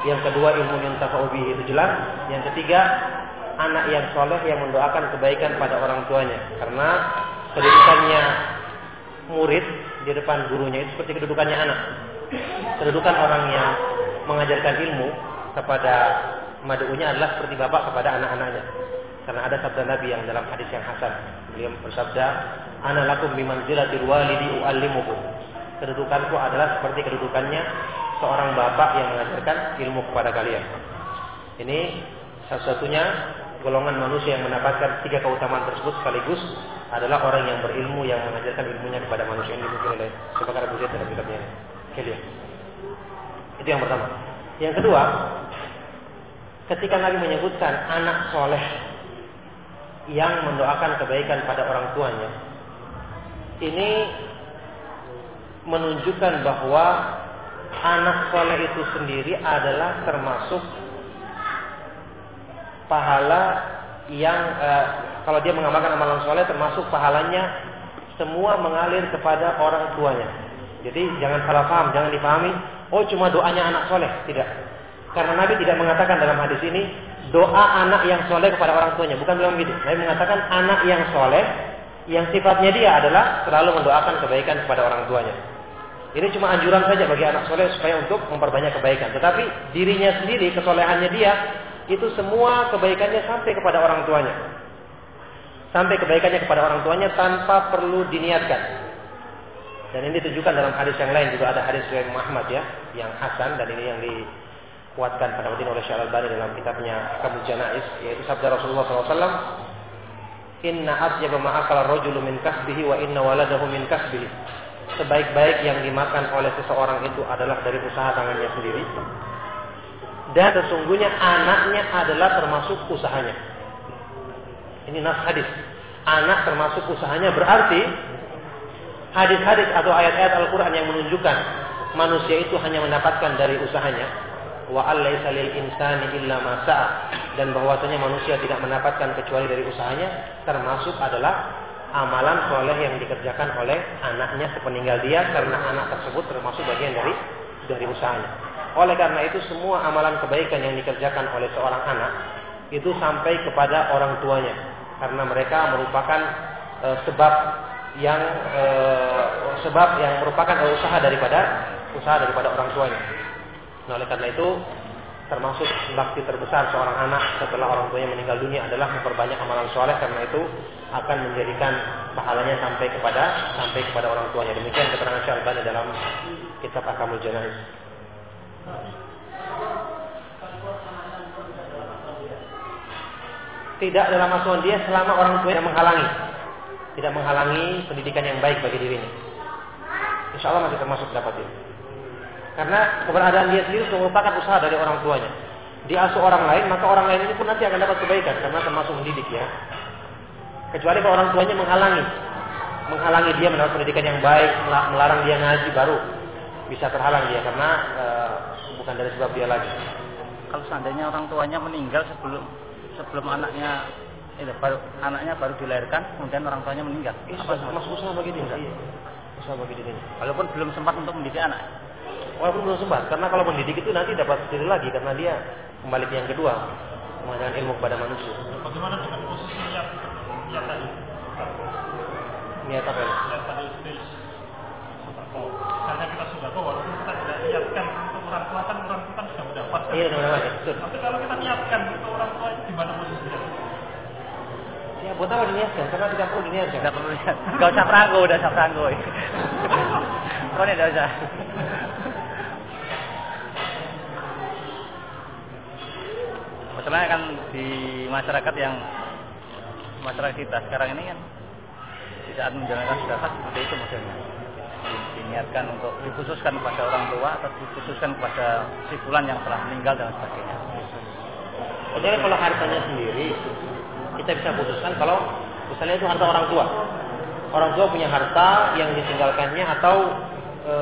Yang kedua ilmu yang tafaubi itu jelas. Yang ketiga anak yang soleh yang mendoakan kebaikan pada orang tuanya. Karena kedudukannya murid di depan gurunya itu seperti kedudukannya anak. Kedudukan orang yang mengajarkan ilmu kepada madu'unya adalah seperti bapak kepada anak-anaknya. Karena ada sabda Nabi yang dalam hadis yang hasan. Beliau bersabda, "Ana lakum bimanzilatil walidi uallimukum." Kedudukanku adalah seperti kedudukannya seorang bapak yang mengajarkan ilmu kepada kalian. Ini satu-satunya golongan manusia yang mendapatkan tiga keutamaan tersebut sekaligus adalah orang yang berilmu yang mengajarkan ilmunya kepada manusia ini mungkin oleh Syekh Abu dalam kitabnya. Oke, Itu yang pertama. Yang kedua, ketika Nabi menyebutkan anak soleh yang mendoakan kebaikan pada orang tuanya, ini menunjukkan bahwa anak soleh itu sendiri adalah termasuk pahala yang eh, kalau dia mengamalkan amalan soleh termasuk pahalanya semua mengalir kepada orang tuanya. Jadi jangan salah paham, jangan dipahami. Oh cuma doanya anak soleh, tidak. Karena Nabi tidak mengatakan dalam hadis ini doa anak yang soleh kepada orang tuanya, bukan bilang begitu. Nabi mengatakan anak yang soleh yang sifatnya dia adalah selalu mendoakan kebaikan kepada orang tuanya. Ini cuma anjuran saja bagi anak soleh supaya untuk memperbanyak kebaikan. Tetapi dirinya sendiri, kesolehannya dia itu semua kebaikannya sampai kepada orang tuanya. Sampai kebaikannya kepada orang tuanya tanpa perlu diniatkan. Dan ini ditujukan dalam hadis yang lain juga ada hadis dari Muhammad ya, yang Hasan dan ini yang dikuatkan pada waktu oleh Syarul Bani dalam kitabnya Kabul Janais yaitu sabda Rasulullah SAW Inna atyaba ma'akala rajulu min kasbihi wa inna waladahu min kasbihi. Sebaik-baik yang dimakan oleh seseorang itu adalah dari usaha tangannya sendiri dan sesungguhnya anaknya adalah termasuk usahanya. Ini nas hadis. Anak termasuk usahanya berarti hadis-hadis atau ayat-ayat Al-Quran yang menunjukkan manusia itu hanya mendapatkan dari usahanya wa allaisa lil insani illa ma dan bahwasanya manusia tidak mendapatkan kecuali dari usahanya termasuk adalah amalan soleh yang dikerjakan oleh anaknya sepeninggal dia karena anak tersebut termasuk bagian dari dari usahanya. Oleh karena itu semua amalan kebaikan yang dikerjakan oleh seorang anak itu sampai kepada orang tuanya karena mereka merupakan e, sebab yang e, sebab yang merupakan usaha daripada usaha daripada orang tuanya. Nah, oleh karena itu termasuk bakti terbesar seorang anak setelah orang tuanya meninggal dunia adalah memperbanyak amalan soleh karena itu akan menjadikan pahalanya sampai kepada sampai kepada orang tuanya. Demikian keterangan Syalbani dalam kitab Akamul Janaiz. Tidak dalam asuhan dia selama orang tua tidak menghalangi. Tidak menghalangi pendidikan yang baik bagi dirinya. Insya Allah masih termasuk dapat ini. Karena keberadaan dia sendiri merupakan usaha dari orang tuanya. Diasuh orang lain, maka orang lain ini pun nanti akan dapat kebaikan karena termasuk mendidik ya. Kecuali kalau orang tuanya menghalangi, menghalangi dia mendapat pendidikan yang baik, melarang dia ngaji baru bisa terhalang dia karena e, bukan dari sebab dia lagi. Kalau seandainya orang tuanya meninggal sebelum sebelum anaknya itu baru anaknya baru dilahirkan, kemudian orang tuanya meninggal. Iya, apa masuk usaha bagi dia? Iya. Usaha bagi dia. Walaupun belum sempat untuk mendidik anak. Walaupun belum sempat, karena kalau mendidik itu nanti dapat sendiri lagi karena dia kembali ke yang kedua, mengajarkan ilmu kepada manusia. Bagaimana dengan posisi niat niat tadi? Niat apa? Niat tadi misalnya kita sudah tahu walaupun kita tidak niatkan untuk orang tua kan orang tua kan sudah mendapatkan iya sudah mendapatkan tapi kalau kita niatkan untuk orang tua itu gimana posisinya Ya, buat apa diniatkan? Karena tidak perlu diniatkan. Tidak perlu niat. Gak usah peranggo, udah usah peranggo. Kau ini tidak usah. Masalahnya kan di masyarakat yang masyarakat kita sekarang ini kan di saat menjalankan zakat seperti itu modelnya diniatkan untuk dikhususkan kepada orang tua atau dikhususkan kepada si fulan yang telah meninggal dan sebagainya. Jadi kalau hartanya sendiri kita bisa putuskan kalau misalnya itu harta orang tua. Orang tua punya harta yang ditinggalkannya atau e,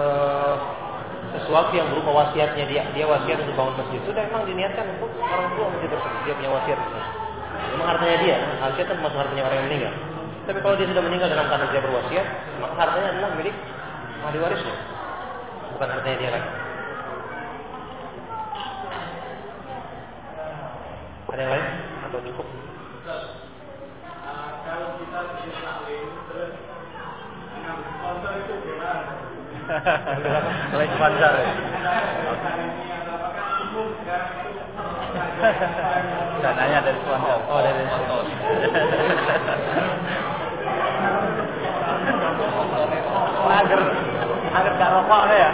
sesuatu yang berupa wasiatnya dia dia wasiat untuk bangun masjid itu memang diniatkan untuk orang tua masjid tersebut dia punya wasiat memang hartanya dia harusnya kan masuk hartanya orang yang meninggal tapi kalau dia sudah meninggal dalam keadaan dia berwasiat maka hartanya adalah milik ahli warisnya. Bukan hartanya dia lagi. Ada yang lain? Atau cukup? Kalau kita bikin taklim terus gimana? Selain sponsor. Itu Dananya dari keluarga. Oh, dari agar agar gak rokok ya.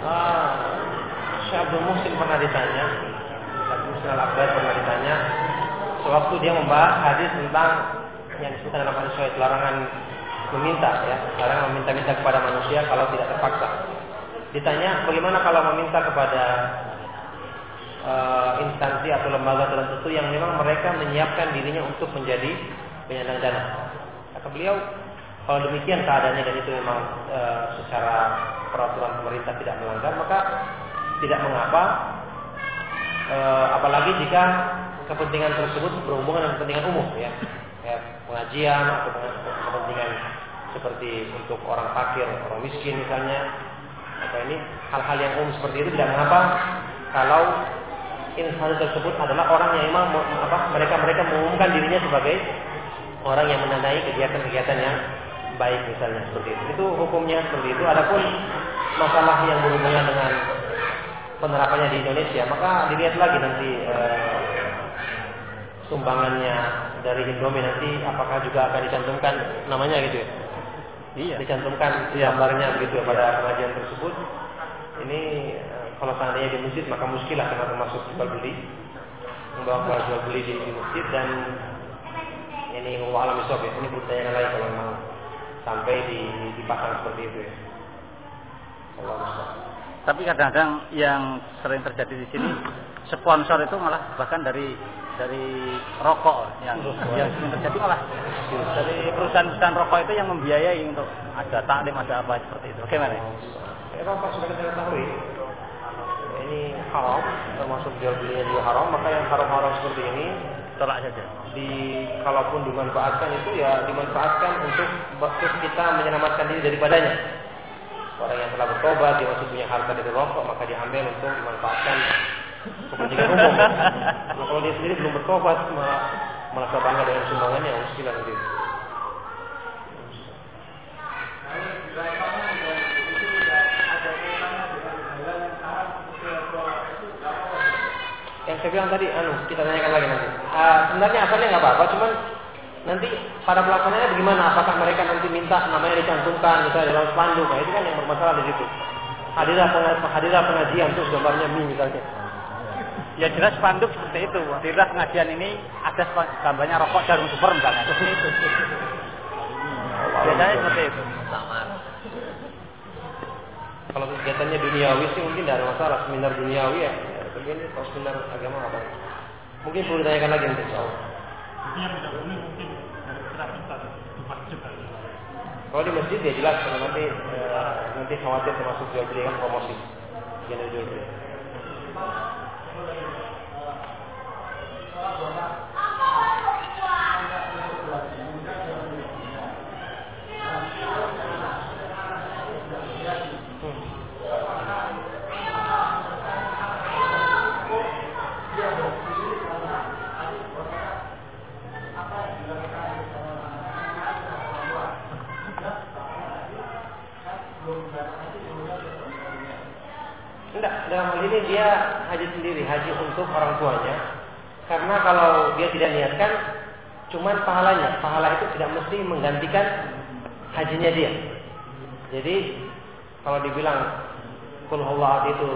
Ah, Syekh Abdul Muhsin pernah ditanya, Syekh Muhsin Al-Abbas pernah ditanya, sewaktu dia membahas hadis tentang yang disebutkan dalam hadis sesuai larangan meminta ya, larangan meminta-minta kepada manusia kalau tidak terpaksa. Ditanya bagaimana kalau meminta kepada uh, instansi atau lembaga tertentu yang memang mereka menyiapkan dirinya untuk menjadi penyandang dana. Kata beliau, kalau demikian keadaannya dan itu memang e, secara peraturan pemerintah tidak melanggar, maka tidak mengapa. E, apalagi jika kepentingan tersebut berhubungan dengan kepentingan umum, ya pengajian atau kepentingan seperti untuk orang fakir, orang miskin misalnya, atau ini hal-hal yang umum seperti itu tidak mengapa kalau instansi tersebut adalah orang yang memang apa mereka mereka mengumumkan dirinya sebagai orang yang menandai kegiatan-kegiatan yang baik misalnya seperti itu. Itu hukumnya seperti itu. Adapun masalah yang berhubungan dengan penerapannya di Indonesia, maka dilihat lagi nanti e, sumbangannya dari Indomie nanti apakah juga akan dicantumkan namanya gitu ya? Iya. Dicantumkan gambarnya begitu ya pada pengajian tersebut. Ini e, kalau seandainya di masjid maka muskilah karena termasuk jual beli membawa jual beli di, di masjid dan ini alam isop ya. Ini budaya lagi kalau memang sampai di, dipasang seperti itu ya. Allah Tapi kadang-kadang yang sering terjadi di sini sponsor itu malah bahkan dari dari rokok yang yang terjadi malah. Dari perusahaan-perusahaan rokok itu yang membiayai untuk ada taklim ada apa seperti itu. Bagaimana? Rokok sudah kita ketahui. Ini haram termasuk jual belinya juga haram maka yang haram-haram seperti ini tolak saja. di kalaupun dimanfaatkan itu ya dimanfaatkan untuk untuk kita menyelamatkan diri daripadanya orang yang telah bertobat dia masih punya harta dari rokok maka diambil untuk dimanfaatkan kepentingan umum nah, kalau dia sendiri belum bertobat malah malah bangga dengan sumbangannya muskilah nanti yang saya bilang tadi, anu kita tanyakan lagi nanti. Uh, sebenarnya asalnya nggak apa-apa, cuman nanti pada pelaksanaannya bagaimana? Apakah mereka nanti minta namanya dicantumkan misalnya dalam spanduk? Nah, itu kan yang bermasalah di situ. Hadirah hadirah pengajian terus gambarnya mie misalnya. Ya jelas spanduk seperti itu. Hadirah pengajian ini ada gambarnya rokok jarum super misalnya. Seperti itu. Biasanya seperti itu. Samar. Kalau kegiatannya duniawi sih mungkin tidak ada masalah. Seminar duniawi ya. Tapi ini kalau seminar agama apa? Mungkin perlu ditanyakan lagi nanti soal. Yang tidak boleh mungkin dari kita. Kalau di masjid ya jelas kalau nanti eh, nanti khawatir termasuk jual beli kan promosi. Jangan jual beli. Enggak, dalam hal ini dia sendiri, haji untuk orang tuanya. Karena kalau dia tidak niatkan, cuman pahalanya. Pahala itu tidak mesti menggantikan hajinya dia. Jadi kalau dibilang kul itu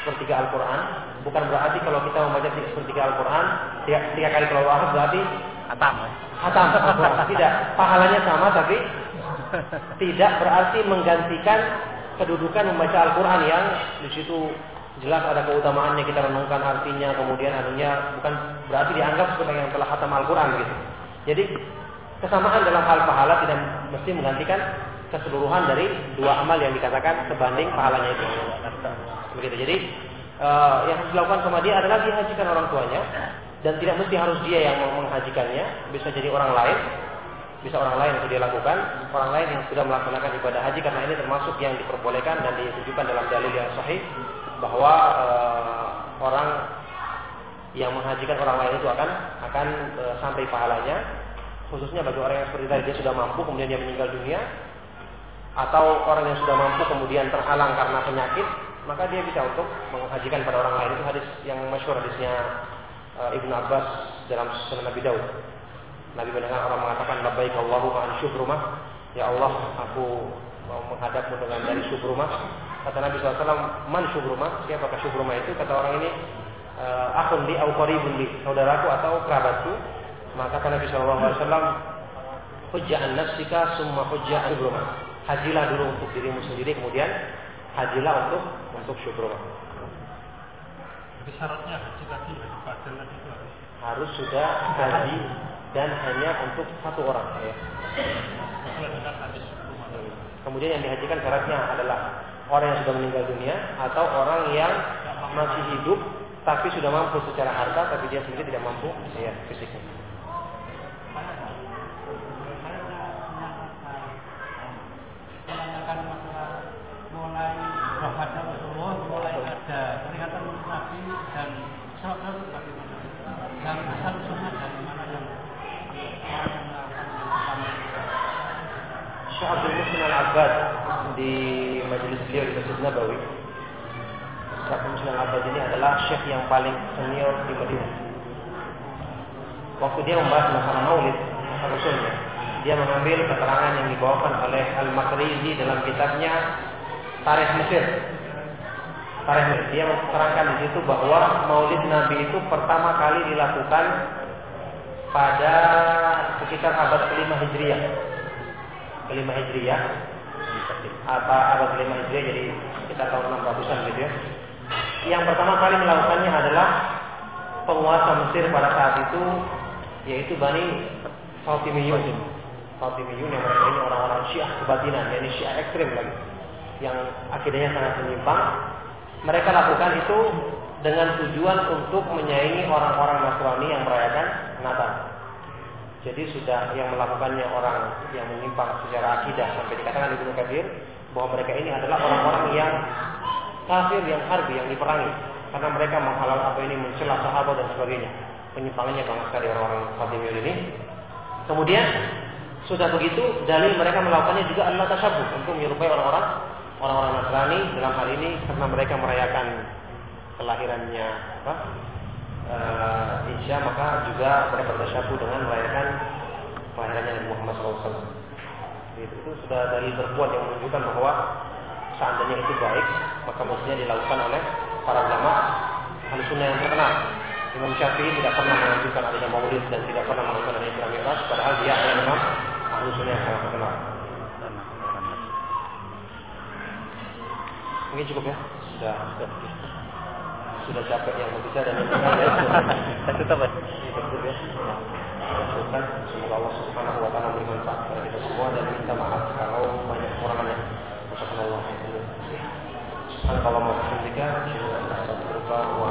sepertiga Al-Quran, bukan berarti kalau kita membaca sepertiga Al-Quran, tiga, tiga kali kalau Allah berarti Atam. hatam. Tidak, pahalanya sama tapi tidak berarti menggantikan kedudukan membaca Al-Quran yang di situ jelas ada keutamaannya kita renungkan artinya kemudian anunya bukan berarti dianggap sebagai yang telah khatam Al-Quran gitu. Jadi kesamaan dalam hal pahala tidak mesti menggantikan keseluruhan dari dua amal yang dikatakan sebanding pahalanya itu. Begitu. Jadi uh, yang harus dilakukan sama dia adalah dihajikan orang tuanya dan tidak mesti harus dia yang menghajikannya, bisa jadi orang lain bisa orang lain untuk dia lakukan, orang lain yang sudah melaksanakan ibadah haji karena ini termasuk yang diperbolehkan dan ditunjukkan dalam dalil yang sahih bahwa e, orang yang menghajikan orang lain itu akan akan e, sampai pahalanya khususnya bagi orang yang seperti tadi dia sudah mampu kemudian dia meninggal dunia atau orang yang sudah mampu kemudian terhalang karena penyakit maka dia bisa untuk menghajikan pada orang lain itu hadis yang masyhur hadisnya uh, Ibnu Abbas dalam Sunan Nabi Daud. Nabi mendengar orang mengatakan labbaik Allahumma an syubrumah. Ya Allah, aku mau menghadapmu dengan dari syubrumah. Kata Nabi SAW, man syubrumah? Siapakah syubrumah itu? Kata orang ini, uh, akun di au qaribun li, saudaraku atau kerabatku. Maka kata Nabi SAW, hujja'an nafsika summa hujja'an syubrumah. Hajilah dulu untuk dirimu sendiri, kemudian hajilah untuk untuk syukur. Jadi syaratnya haji tadi haji tadi itu harus Harus sudah haji dan hanya untuk satu orang ya. rumah. Kemudian yang dihajikan syaratnya adalah orang yang sudah meninggal dunia atau orang yang masih hidup tapi sudah mampu secara harta tapi dia sendiri tidak mampu ya fisiknya. menanyakan masalah mulai wafatnya Rasulullah mulai ada peringatan Nabi dan sahabat itu bagaimana dan asal usulnya dari mana yang orang yang melakukan yang pertama Syekh Abdul Muhsin Al-Abbad di majelis beliau di Masjid Nabawi. Syekh Abdul Muhsin Al-Abbad ini adalah syekh yang paling senior di Madinah. Waktu dia membahas masalah maulid Rasulnya, dia mengambil keterangan yang dibawakan oleh Al-Makrizi dalam kitabnya Tarikh Mesir. Tarikh Mesir. Dia menerangkan di situ bahwa maulid Nabi itu pertama kali dilakukan pada sekitar abad kelima Hijriah kelima hijriyah apa abad kelima hijriyah jadi kita tahun 600-an gitu ya. Yang pertama kali melakukannya adalah penguasa Mesir pada saat itu yaitu Bani Fatimiyun. Fatimiyun yang mereka ini orang-orang Syiah kebatinan, yakni Syiah ekstrim lagi. Yang akidahnya sangat menyimpang. Mereka lakukan itu dengan tujuan untuk menyaingi orang-orang Nasrani yang merayakan Natal. Jadi sudah yang melakukannya orang yang menyimpang secara akidah sampai dikatakan Ibnu Katsir bahwa mereka ini adalah orang-orang yang kafir yang harbi yang diperangi karena mereka menghalal apa ini mencela sahabat dan sebagainya. Penyimpangannya banyak sekali orang-orang Fatimiyun ini. Kemudian sudah begitu dalil mereka melakukannya juga adalah tasyabuh untuk menyerupai orang-orang orang-orang Nasrani dalam hal ini karena mereka merayakan kelahirannya apa? uh, Isya maka juga mereka bertasyabuh dengan merayakan kelahirannya Nabi Muhammad SAW. Itu, itu sudah dari berbuat yang menunjukkan bahwa seandainya itu baik maka mestinya dilakukan oleh para ulama ahli sunnah yang terkenal. Imam Syafi'i tidak pernah mengajukan adanya maulid dan tidak pernah melakukan adanya Isra Mi'raj padahal dia adalah imam ahli sunnah yang sangat terkenal. Mungkin cukup ya. Sudah, sudah sudah capek yang berbicara dan yang dengar ya. Saya tutup ya. Cukup ya. Semoga Allah Subhanahu wa taala memberi manfaat kepada kita semua dan minta maaf Wassalamualaikum warahmatullahi wabarakatuh.